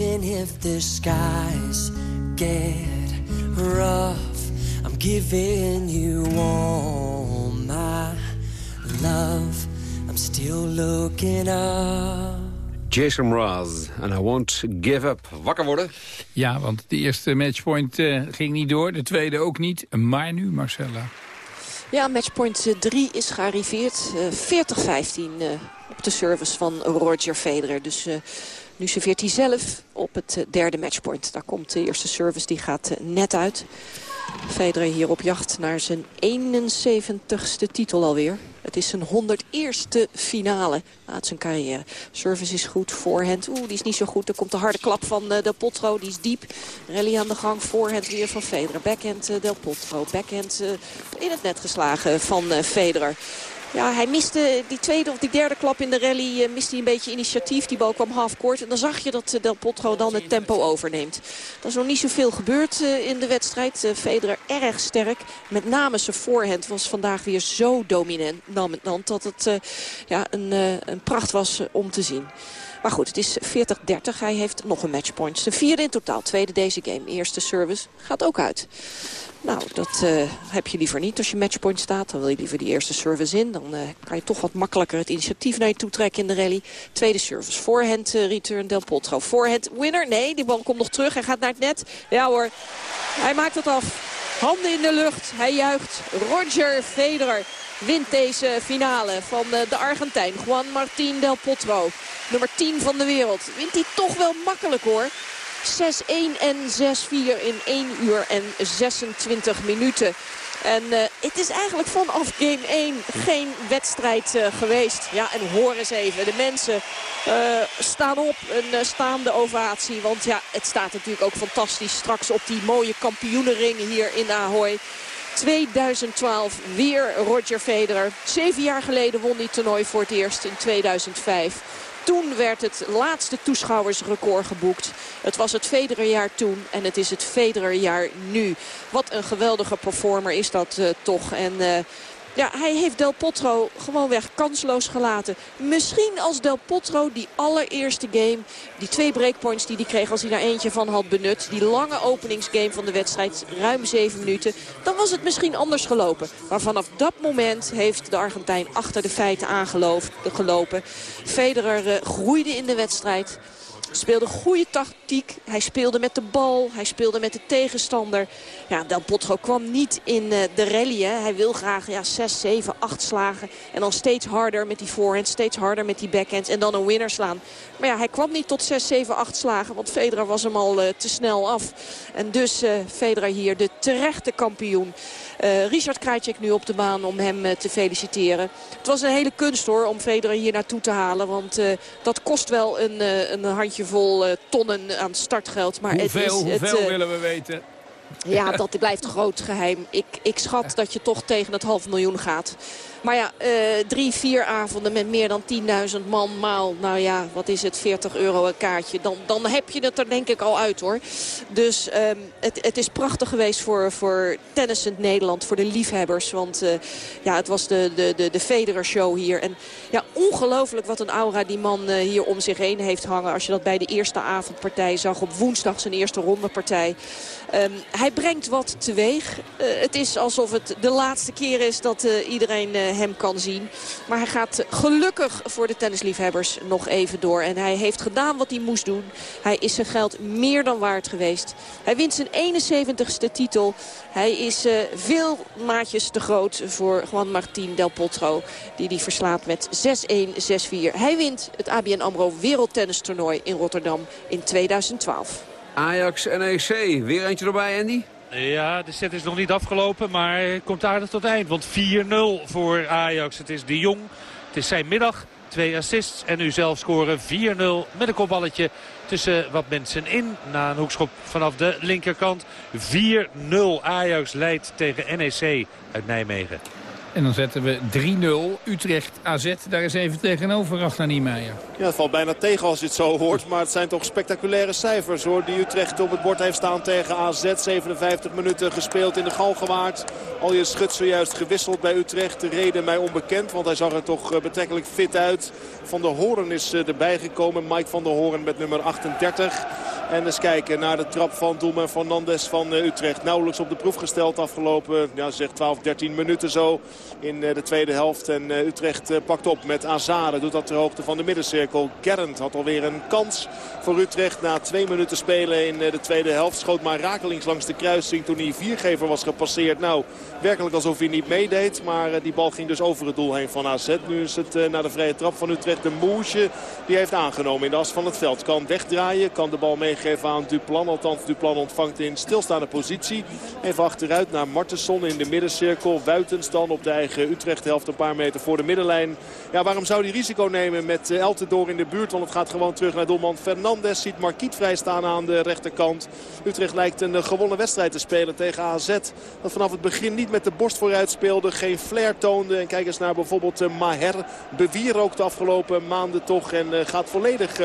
Even if the skies get rough. I'm giving you all my love. I'm still looking up. Jason Mraz, and I won't give up. Wakker worden? Ja, want de eerste matchpoint eh, ging niet door, de tweede ook niet. Maar nu, Marcella. Ja, matchpoint 3 is gearriveerd. Eh, 40-15 eh, op de service van Roger Federer. Dus eh, nu serveert hij zelf op het eh, derde matchpoint. Daar komt de eerste service, die gaat eh, net uit. Federer hier op jacht naar zijn 71ste titel alweer. Het is zijn 101ste finale uit zijn carrière. Service is goed, voorhand, oeh, die is niet zo goed. Er komt de harde klap van eh, Del Potro, die is diep. Rally aan de gang, voorhand weer van Federer. Backhand Del Potro, backhand in het net geslagen van Federer. Ja, hij miste die tweede of die derde klap in de rally. Uh, hij een beetje initiatief. Die bal kwam half-court. En dan zag je dat uh, Del Potro dan het tempo overneemt. Er is nog niet zoveel gebeurd uh, in de wedstrijd. Federer erg sterk. Met name zijn voorhand was vandaag weer zo dominant. Dat het ja, een, een pracht was om te zien. Maar goed, het is 40-30. Hij heeft nog een matchpoint. Zijn vierde in totaal. Tweede deze game. Eerste service gaat ook uit. Nou, dat uh, heb je liever niet als je matchpoint staat. Dan wil je liever die eerste service in. Dan uh, kan je toch wat makkelijker het initiatief naar je toe trekken in de rally. Tweede service. Voorhand uh, return Del Potro. Voorhand winner. Nee, die bal komt nog terug. Hij gaat naar het net. Ja hoor, hij maakt het af. Handen in de lucht. Hij juicht. Roger Federer wint deze finale van de Argentijn. Juan Martín Del Potro. Nummer 10 van de wereld. Wint hij toch wel makkelijk hoor. 6-1 en 6-4 in 1 uur en 26 minuten. En uh, het is eigenlijk vanaf game 1 geen wedstrijd uh, geweest. Ja, en hoor eens even. De mensen staan op. Een staande ovatie. Want ja, het staat natuurlijk ook fantastisch straks op die mooie kampioenenring hier in Ahoy. 2012 weer Roger Federer. Zeven jaar geleden won die toernooi voor het eerst in 2005. Toen werd het laatste toeschouwersrecord geboekt. Het was het Federerjaar toen en het is het Federerjaar nu. Wat een geweldige performer is dat uh, toch. En uh, ja, hij heeft Del Potro gewoonweg kansloos gelaten. Misschien als Del Potro die allereerste game, die twee breakpoints die hij kreeg als hij daar eentje van had benut. Die lange openingsgame van de wedstrijd, ruim zeven minuten. Dan was het misschien anders gelopen. Maar vanaf dat moment heeft de Argentijn achter de feiten aangelopen. Federer uh, groeide in de wedstrijd. Speelde goede tactiek. Hij speelde met de bal. Hij speelde met de tegenstander. Ja, Del Potro kwam niet in uh, de rally. Hè. Hij wil graag ja, 6, 7, 8 slagen. En dan steeds harder met die voorhand. Steeds harder met die backhand. En dan een winner slaan. Maar ja, hij kwam niet tot 6, 7, 8 slagen. Want Federer was hem al uh, te snel af. En dus uh, Federer hier de terechte kampioen. Uh, Richard Krajcek nu op de baan om hem uh, te feliciteren. Het was een hele kunst hoor om Federer hier naartoe te halen. Want uh, dat kost wel een, een handjevol tonnen aan startgeld. Maar hoeveel het is, hoeveel het, willen we weten? Ja, dat blijft groot geheim. Ik, ik schat dat je toch tegen het half miljoen gaat. Maar ja, uh, drie, vier avonden met meer dan 10.000 man maal. Nou ja, wat is het, 40 euro een kaartje. Dan, dan heb je het er denk ik al uit hoor. Dus um, het, het is prachtig geweest voor, voor tennissend Nederland. Voor de liefhebbers. Want uh, ja, het was de, de, de, de Federer show hier. En ja, ongelooflijk wat een aura die man uh, hier om zich heen heeft hangen. Als je dat bij de eerste avondpartij zag. Op woensdag zijn eerste rondepartij. Um, hij brengt wat teweeg. het is alsof het de laatste keer is dat iedereen hem kan zien. Maar hij gaat gelukkig voor de tennisliefhebbers nog even door. En hij heeft gedaan wat hij moest doen. Hij is zijn geld meer dan waard geweest. Hij wint zijn 71ste titel. Hij is veel maatjes te groot voor Juan Martín Del Potro. Die die verslaat met 6-1, 6-4. Hij wint het ABN AMRO Wereldtennistoernooi in Rotterdam in 2012. Ajax NEC, weer eentje erbij Andy? Ja, de set is nog niet afgelopen, maar komt aardig tot eind. Want 4-0 voor Ajax. Het is de Jong. Het is zijn middag. Twee assists en nu zelf scoren 4-0 met een kopballetje tussen wat mensen in. Na een hoekschop vanaf de linkerkant. 4-0 Ajax leidt tegen NEC uit Nijmegen. En dan zetten we 3-0 Utrecht AZ. Daar is even tegenover Ragnar Niemeyer. Ja, het valt bijna tegen als je het zo hoort. Maar het zijn toch spectaculaire cijfers hoor. Die Utrecht op het bord heeft staan tegen AZ. 57 minuten gespeeld in de Galgenwaard. Al je schut zojuist gewisseld bij Utrecht. De reden mij onbekend. Want hij zag er toch betrekkelijk fit uit. Van der Hoorn is erbij gekomen. Mike van der Hoorn met nummer 38. En eens kijken naar de trap van doelman Fernandes van Utrecht. Nauwelijks op de proef gesteld afgelopen ja, zeg 12, 13 minuten zo in de tweede helft. En Utrecht pakt op met Azade. Doet dat ter hoogte van de middencirkel. Gerrand had alweer een kans voor Utrecht na twee minuten spelen in de tweede helft. Schoot maar rakelings langs de kruising toen hij viergever was gepasseerd. Nou, werkelijk alsof hij niet meedeed. Maar die bal ging dus over het doel heen van AZ. Nu is het naar de vrije trap van Utrecht de Moesje. Die heeft aangenomen in de as van het veld. Kan wegdraaien, kan de bal mee meegeven aan Duplan. Althans, Duplan ontvangt in stilstaande positie. Even achteruit naar Martensson in de middencirkel. Wuitens dan op de eigen Utrecht-helft een paar meter voor de middenlijn. Ja, waarom zou hij risico nemen met uh, Eltendoor in de buurt? Want het gaat gewoon terug naar doelman Fernandes. Ziet Marquiet vrij staan aan de rechterkant. Utrecht lijkt een uh, gewonnen wedstrijd te spelen tegen AZ. Dat vanaf het begin niet met de borst vooruit speelde. Geen flair toonde. En kijk eens naar bijvoorbeeld uh, Maher. Bewier ook de afgelopen maanden toch. En gaat volledig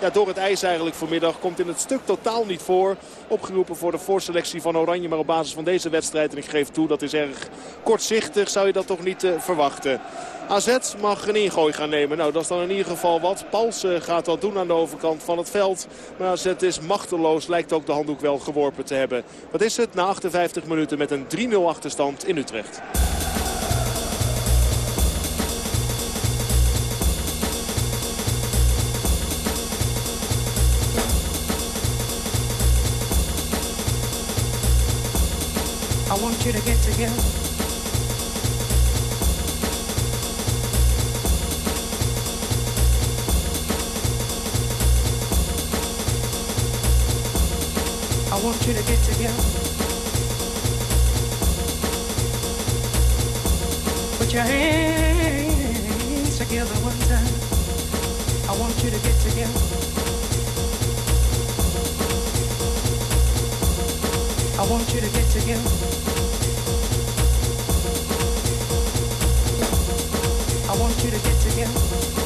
ja, door het ijs eigenlijk vanmiddag. Komt in het stuk totaal niet voor. Opgeroepen voor de voorselectie van Oranje. Maar op basis van deze wedstrijd. En ik geef toe dat is erg kortzichtig. Zou je dat toch niet verwachten. AZ mag een ingooi gaan nemen. Nou, dat is dan in ieder geval wat. Pals gaat dat doen aan de overkant van het veld. Maar AZ is machteloos. Lijkt ook de handdoek wel geworpen te hebben. Wat is het na 58 minuten met een 3-0 achterstand in Utrecht. You to get together. I want you to get together. Put your hands together one time. I want you to get together. I want you to get together. Want you to get together.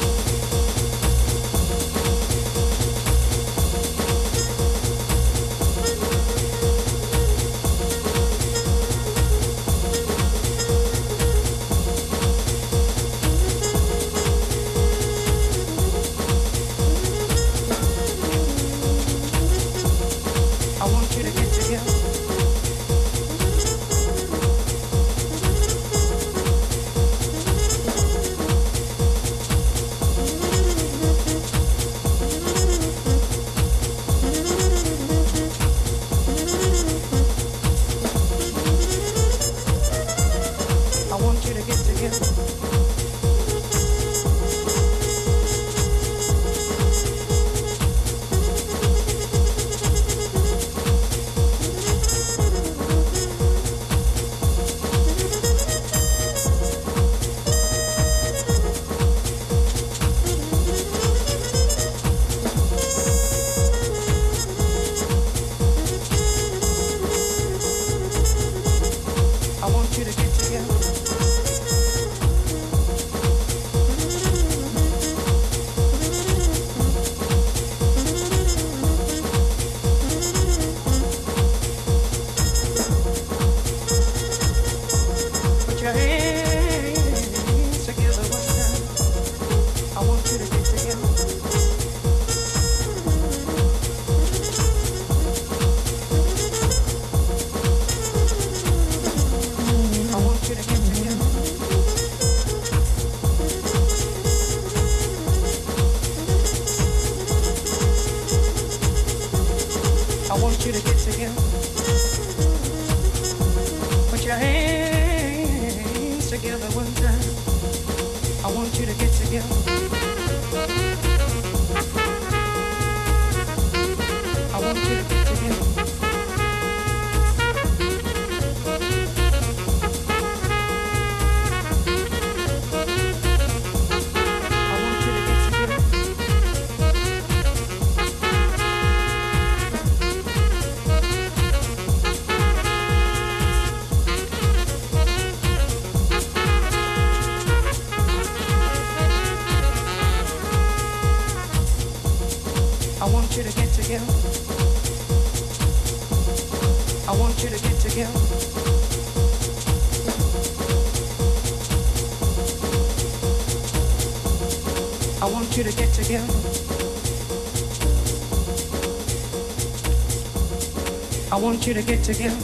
Want you to get together.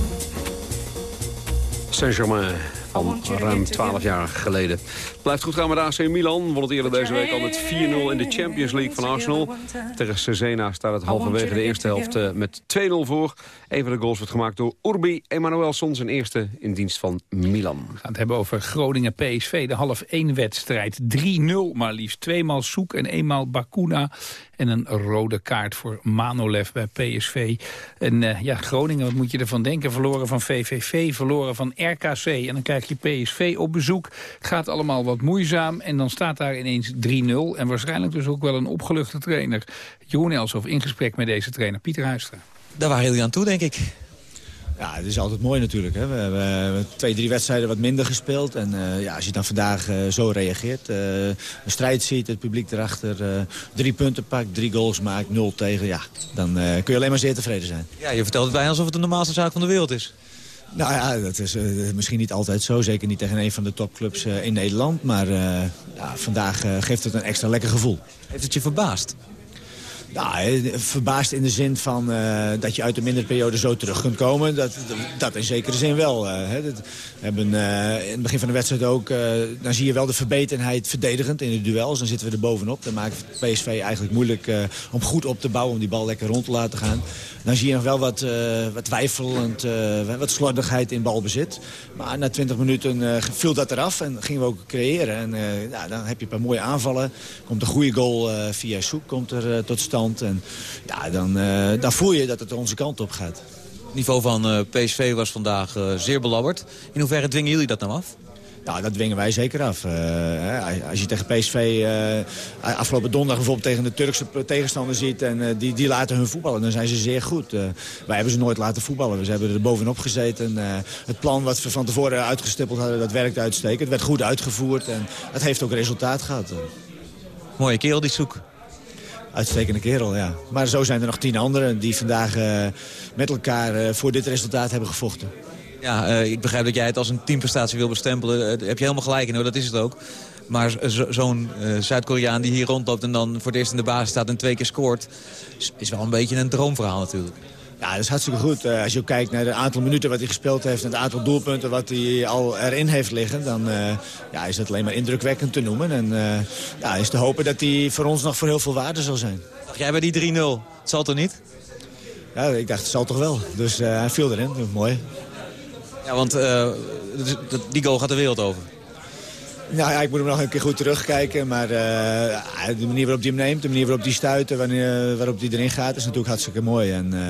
Saint-Germain van ruim 12 jaar geleden. Blijft goed gaan met AC Milan. Won het eerder deze week al met 4-0 in de Champions League van Arsenal. Tegen Cesena staat het halverwege de eerste helft eh, met 2-0 voor. Een van de goals wordt gemaakt door Urbi Emanuelson, zijn eerste in dienst van Milan. We gaan het hebben over Groningen-PSV, de half 1 wedstrijd. 3-0 maar liefst. Tweemaal Soek en eenmaal Bakuna. En een rode kaart voor Manolev bij PSV. En uh, ja, Groningen, wat moet je ervan denken? Verloren van VVV, verloren van RKC. En dan krijg je PSV op bezoek. Gaat allemaal wat moeizaam. En dan staat daar ineens 3-0. En waarschijnlijk dus ook wel een opgeluchte trainer. Jeroen Elshoff in gesprek met deze trainer, Pieter Huistra. Daar waren jullie aan toe, denk ik. Ja, het is altijd mooi natuurlijk. Hè. We hebben twee, drie wedstrijden wat minder gespeeld. En uh, ja, als je dan vandaag uh, zo reageert, uh, een strijd ziet, het publiek erachter... drie punten pakt, drie goals maakt, nul tegen... ja, dan kun je alleen maar zeer tevreden zijn. Ja, je vertelt het bij alsof het de normaalste zaak van de wereld is. Nou ja, dat is misschien niet altijd zo. Zeker niet tegen een van de topclubs in Nederland. Maar ja, vandaag geeft het een extra lekker gevoel. Heeft het je verbaasd? Nou, verbaasd in de zin van uh, dat je uit de mindere periode zo terug kunt komen. Dat, dat in zekere zin wel. Uh, hè. Hebben in het begin van de wedstrijd ook... dan zie je wel de verbetenheid verdedigend in de duels. Dan zitten we er bovenop. Dan maakt PSV eigenlijk moeilijk om goed op te bouwen... om die bal lekker rond te laten gaan. Dan zie je nog wel wat, wat twijfelend, wat slordigheid in balbezit. Maar na 20 minuten viel dat eraf en gingen we ook creëren. En ja, dan heb je een paar mooie aanvallen. Komt een goede goal via Soek komt er tot stand. En ja, dan, uh, dan voel je dat het onze kant op gaat. Het niveau van uh, PSV was vandaag uh, zeer belabberd. In hoeverre dwingen jullie dat nou af? Nou, dat dwingen wij zeker af. Uh, als je tegen PSV uh, afgelopen donderdag bijvoorbeeld tegen de Turkse tegenstander ziet... en uh, die, die laten hun voetballen, dan zijn ze zeer goed. wij hebben ze nooit laten voetballen. We hebben er bovenop gezeten. het plan wat we van tevoren uitgestippeld hadden, dat werkte uitstekend. Het werd goed uitgevoerd en het heeft ook resultaat gehad. Mooie kerel die zoek. Uitstekende kerel, ja. Maar zo zijn er nog tien anderen die vandaag uh, met elkaar uh, voor dit resultaat hebben gevochten. Ja, uh, ik begrijp dat jij het als een teamprestatie wil bestempelen. Heb je helemaal gelijk in hoor, dat is het ook. Maar zo'n Zuid-Koreaan die hier rondloopt en dan voor het eerst in de basis staat en twee keer scoort... is wel een beetje een droomverhaal natuurlijk. Ja, dat is hartstikke goed. Uh, als je kijkt naar het aantal minuten wat hij gespeeld heeft... en het aantal doelpunten wat hij al erin heeft liggen... dan uh, ja, is het alleen maar indrukwekkend te noemen. En uh, ja, is te hopen dat hij voor ons nog voor heel veel waarde zal zijn. Dacht jij bij die 3-0? Het zal toch niet? Ja, ik dacht het zal toch wel. Dus hij viel erin. Mooi. Ja, want die goal gaat de wereld over. Nou ja, ik moet hem nog een keer goed terugkijken. Maar uh, de manier waarop hij hem neemt, de manier waarop hij stuit... Wanneer, waarop hij erin gaat, is natuurlijk hartstikke mooi. En uh,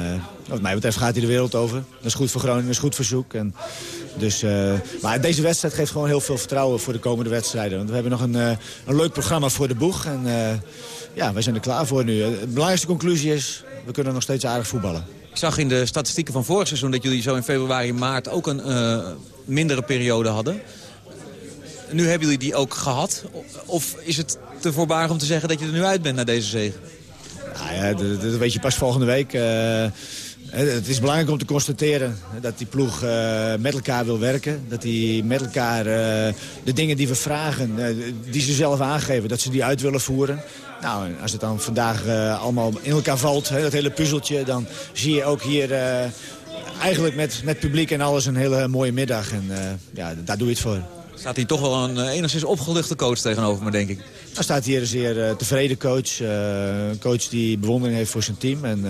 wat mij betreft gaat hij de wereld over. Dat is goed voor Groningen, dat is goed voor Zoek. En dus, uh, maar deze wedstrijd geeft gewoon heel veel vertrouwen voor de komende wedstrijden. Want we hebben nog een, een leuk programma voor de boeg. En ja, wij zijn er klaar voor nu. De belangrijkste conclusie is, we kunnen nog steeds aardig voetballen. Ik zag in de statistieken van vorig seizoen... dat jullie zo in februari, maart ook een mindere periode hadden. Nu hebben jullie die ook gehad? Of is het te voorbarig om te zeggen dat je er nu uit bent na deze zege? Nou ja, dat, weet je pas volgende week. Uh, het is belangrijk om te constateren dat die ploeg uh, met elkaar wil werken. Dat die met elkaar uh, de dingen die we vragen, die ze zelf aangeven, dat ze die uit willen voeren. Nou, als het dan vandaag allemaal in elkaar valt, hè, dat hele puzzeltje... dan zie je ook hier eigenlijk met, met publiek en alles een hele mooie middag. En ja, daar doe je het voor. Staat hier toch wel een uh, enigszins opgeluchte coach tegenover me, denk ik. Dan staat hier een zeer uh, tevreden coach. Uh, een coach die bewondering heeft voor zijn team. En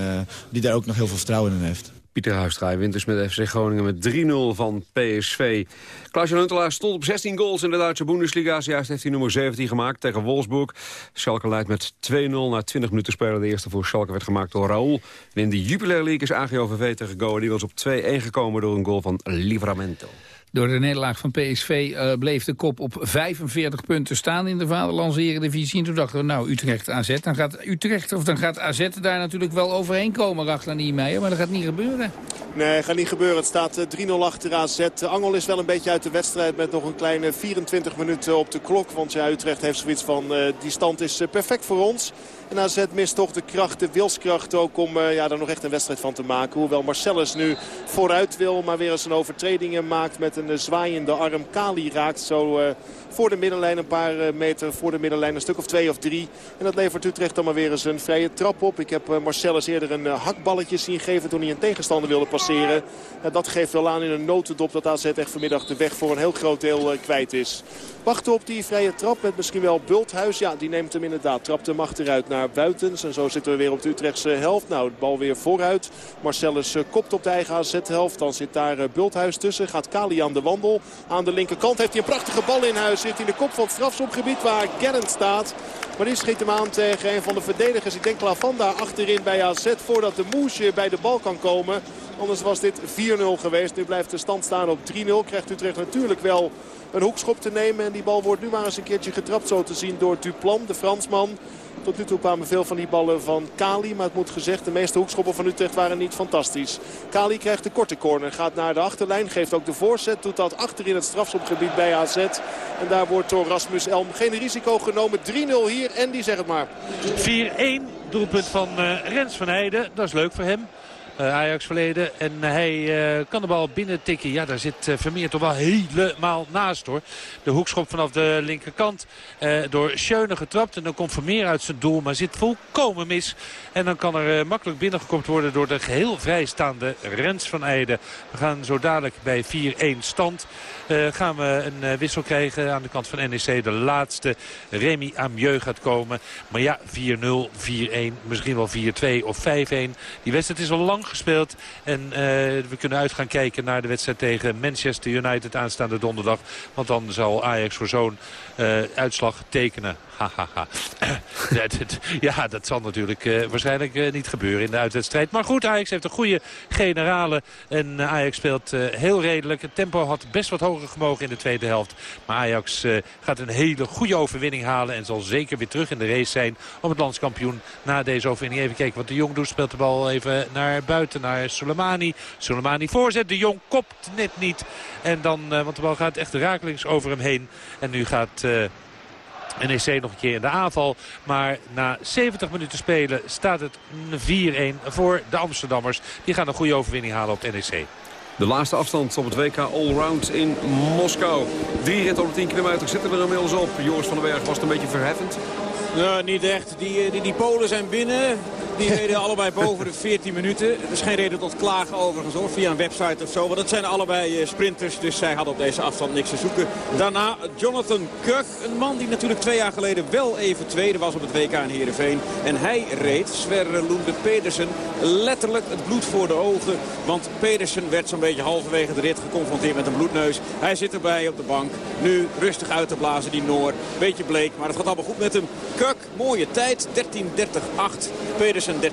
die daar ook nog heel veel vertrouwen in heeft. Pieter Huistra wint dus met FC Groningen met 3-0 van PSV. Klaas-Jan Huntelaar stond op 16 goals in de Duitse Bundesliga. Juist heeft hij nummer 17 gemaakt tegen Wolfsburg. Schalke leidt met 2-0 na 20 minuten spelen. De eerste voor Schalke werd gemaakt door Raúl. En in de Jupiler League is AGOVV tegen Go was op 2-1 gekomen door een goal van Livramento. Door de nederlaag van PSV eh, bleef de kop op 45 punten staan in de Vaderlandse Eredivisie. En toen dachten we, nou, Utrecht AZ. Dan gaat Utrecht, of dan gaat AZ daar natuurlijk wel overheen komen, achter Niemeyer. Maar dat gaat niet gebeuren. Nee, gaat niet gebeuren. Het staat 3-0 eh, achter AZ. Angel is wel een beetje uit de wedstrijd met nog een kleine 24 minuten op de klok. Want ja, Utrecht heeft zoiets van, uh, die stand is perfect voor ons. En AZ mist toch de kracht, de wilskracht ook om ja, daar nog echt een wedstrijd van te maken. Hoewel Marcellus nu vooruit wil, maar weer eens een overtredingen maakt met een eh, zwaaiende arm. Kali raakt zo eh, voor de middenlijn een paar eh, meter voor de middenlijn. Een stuk of twee of drie. En dat levert Utrecht dan maar weer eens een vrije trap op. Ik heb eh, Marcellus eerder een eh, hakballetje zien geven toen hij een tegenstander wilde passeren. En dat geeft wel aan in een notendop dat AZ echt vanmiddag de weg voor een heel groot deel kwijt is. Wachten op die vrije trap met misschien wel Bulthuis. Ja, die neemt hem inderdaad. Trapt hem achteruit naar Buitens. En zo zitten we weer op de Utrechtse helft. Nou, de bal weer vooruit. Marcellus kopt op de eigen AZ-helft. Dan zit daar Bulthuis tussen. Gaat Kali aan de wandel. Aan de linkerkant heeft hij een prachtige bal in huis. Zit in de kop van het strafschopgebied waar Gerrand staat. Maar die schiet hem aan tegen een van de verdedigers. Ik denk Lavanda achterin bij AZ voordat de Moesje bij de bal kan komen. Anders was dit 4-0 geweest. Nu blijft de stand staan op 3-0. Krijgt Utrecht natuurlijk wel een hoekschop te nemen. En die bal wordt nu maar eens een keertje getrapt zo te zien door Duplan, de Fransman. Tot nu toe kwamen veel van die ballen van Kali. Maar het moet gezegd, de meeste hoekschoppen van Utrecht waren niet fantastisch. Kali krijgt de korte corner, gaat naar de achterlijn. Geeft ook de voorzet, doet dat achter in het strafschopgebied bij AZ. En daar wordt door Rasmus Elm geen risico genomen. 3-0 hier en die zegt het maar. 4-1, doelpunt van eh, Rens van Heijden. Dat is leuk voor hem. Uh, Ajax verleden. En hij uh, kan de bal binnen tikken. Ja, daar zit Vermeer toch wel helemaal naast hoor. De hoekschop vanaf de linkerkant door Schöne getrapt. En dan komt Vermeer uit zijn doel. Maar zit volkomen mis. En dan kan er makkelijk binnengekopt worden door de geheel vrijstaande Rens van Eijden. We gaan zo dadelijk bij 4-1 stand. Gaan we een wissel krijgen aan de kant van NEC. De laatste Remy Amieux gaat komen. Maar ja, 4-0, 4-1, misschien wel 4-2 of 5-1. Die wedstrijd is al lang gespeeld. En uh, we kunnen uit gaan kijken naar de wedstrijd tegen Manchester United aanstaande donderdag. Want dan zal Ajax voor zo'n uh, uitslag tekenen. ja, dat zal natuurlijk uh, waarschijnlijk uh, niet gebeuren in de uitwedstrijd. Maar goed, Ajax heeft een goede generale. En Ajax speelt heel redelijk. Het tempo had best wat hoger gemogen in de tweede helft. Maar Ajax gaat een hele goede overwinning halen. En zal zeker weer terug in de race zijn om het landskampioen na deze overwinning. Even kijken wat de Jong doet. Speelt de bal even naar buiten, naar Soleimani. Soleimani voorzet. De Jong kopt net niet. En dan, want de bal gaat echt rakelings over hem heen. En nu gaat... NEC nog een keer in de aanval. Maar na 70 minuten spelen staat het 4-1 voor de Amsterdammers. Die gaan een goede overwinning halen op NEC. De laatste afstand op het WK Allround in Moskou. Drie ritten op de 10 kilometer zitten er inmiddels op. Joris van den Berg was een beetje verheffend. Nou, niet echt. Die, die, die Polen zijn binnen. Die reden allebei boven de 14 minuten. Er is geen reden tot klagen overigens hoor, via een website of zo. Want het zijn allebei sprinters, dus zij hadden op deze afstand niks te zoeken. Daarna Jonathan Kuk, een man die natuurlijk twee jaar geleden wel even tweede was op het WK in Heerenveen. En hij reed Sverre Lunde Pedersen letterlijk het bloed voor de ogen. Want Pedersen werd zo'n beetje halverwege de rit geconfronteerd met een bloedneus. Hij zit erbij op de bank. Nu rustig uit te blazen, die Noor. Beetje bleek, maar het gaat allemaal goed met hem. Kuk, mooie tijd, 13.30.8. Pedersen 13.43.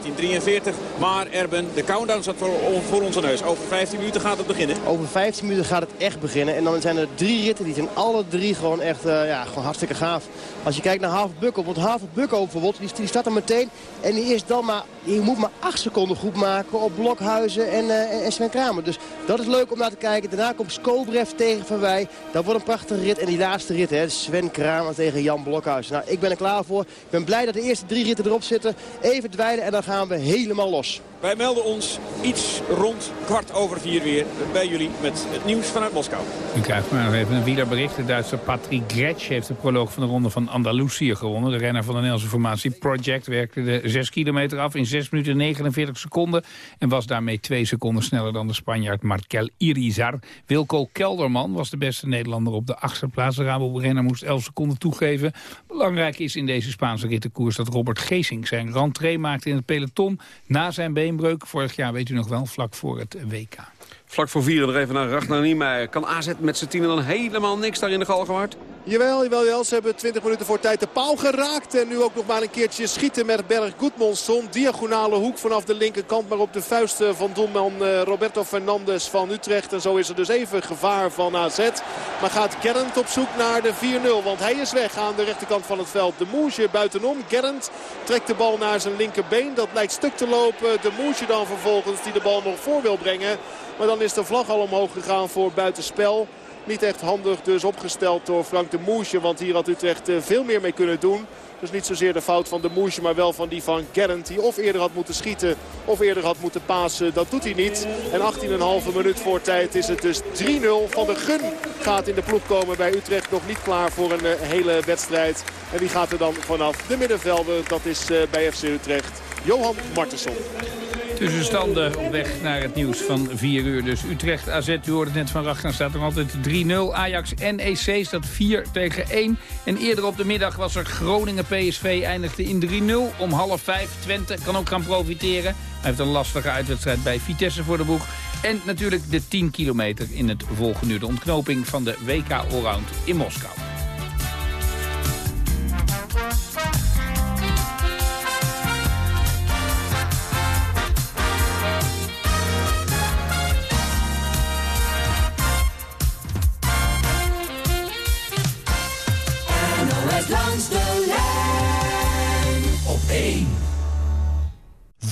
Maar Erben, de countdown staat voor, voor onze neus. Over 15 minuten gaat het beginnen. Over 15 minuten gaat het echt beginnen. En dan zijn er drie ritten. Die zijn alle drie gewoon echt uh, ja, gewoon hartstikke gaaf. Als je kijkt naar Havel Bukko. Want Havel Bukko bijvoorbeeld, die, staat er meteen. En die is dan maar, je moet maar 8 seconden goed maken op Blokhuizen en, uh, en Sven Kramer. Dus dat is leuk om naar te kijken. Daarna komt Skobrev tegen Van Wij. Dat wordt een prachtige rit. En die laatste rit, hè, Sven Kramer tegen Jan Blokhuizen. Nou, ik ben er klaar voor. Ik ben blij dat de eerste drie ritten erop zitten. Even dweilen en dan gaan we helemaal los. Wij melden ons iets rond kwart over vier weer bij jullie met het nieuws vanuit Moskou. U krijgt maar nog even een wielerbericht. De Duitse Patrick Gretsch heeft de proloog van de ronde van Andalusië gewonnen. De renner van de Nederlandse formatie Project werkte de 6 kilometer af in 6 minuten 49 seconden. En was daarmee 2 seconden sneller dan de Spanjaard Markel Irizar. Wilco Kelderman was de beste Nederlander op de achtste plaats. De Rabo-renner moest 11 seconden toegeven. Belangrijk is in deze Spaanse rittenkoers dat Robert Geesing zijn rentree maakte in het peloton na zijn beenbreuk. Vorig jaar weet u nog wel, vlak voor het WK. Vlak voor vieren nog even naar Ragnar Niemeyer. Kan AZ met z'n tienen dan helemaal niks daar in de Galgenwaard? Jawel, jawel, jawel. Ze hebben 20 minuten voor tijd de paal geraakt. En nu ook nog maar een keertje schieten met Berg Goedmonson. Diagonale hoek vanaf de linkerkant. Maar op de vuisten van doelman Roberto Fernandes van Utrecht. En zo is er dus even gevaar van AZ. Maar gaat Gerrand op zoek naar de 4-0. Want hij is weg aan de rechterkant van het veld. De Moesje buitenom. Gerrand trekt de bal naar zijn linkerbeen. Dat lijkt stuk te lopen. De Moesje dan vervolgens die de bal nog voor wil brengen. Maar dan is de vlag al omhoog gegaan voor buitenspel. Niet echt handig dus opgesteld door Frank de Moesje. Want hier had Utrecht eh, veel meer mee kunnen doen. Dus niet zozeer de fout van de Moesje, maar wel van die van Gerrand. Die of eerder had moeten schieten of eerder had moeten pasen. Dat doet hij niet. En 18,5 minuut voor tijd is het dus 3-0. Van de Gun gaat in de ploeg komen bij Utrecht. Nog niet klaar voor een eh, hele wedstrijd. En wie gaat er dan vanaf de middenvelden? Dat is eh, bij FC Utrecht Johan Martensson. Tussenstanden op weg naar het nieuws van 4 uur. Dus Utrecht AZ, u hoorde het net van Ragnar, staat nog altijd 3-0. Ajax NEC staat 4 tegen 1. En eerder op de middag was er Groningen PSV, eindigde in 3-0. Om half 5 Twente kan ook gaan profiteren. Hij heeft een lastige uitwedstrijd bij Vitesse voor de boeg. En natuurlijk de 10 kilometer in het volgende uur. De ontknoping van de WK Allround in Moskou.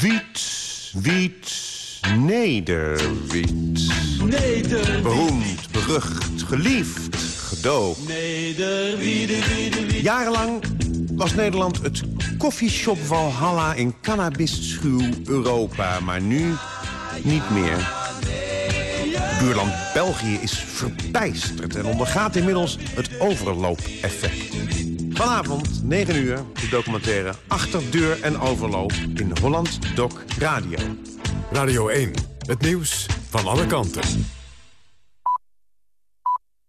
Wiet, wiet, nederwiet. Nederwiet. Beroemd, berucht, geliefd, gedoogd. Jarenlang was Nederland het koffieshop Valhalla in cannabisschuw Europa. Maar nu niet meer. Buurland België is verbijsterd en ondergaat inmiddels het overloop-effect. Vanavond, 9 uur, de documentaire Achterdeur en Overloop in Holland Doc Radio. Radio 1, het nieuws van alle kanten.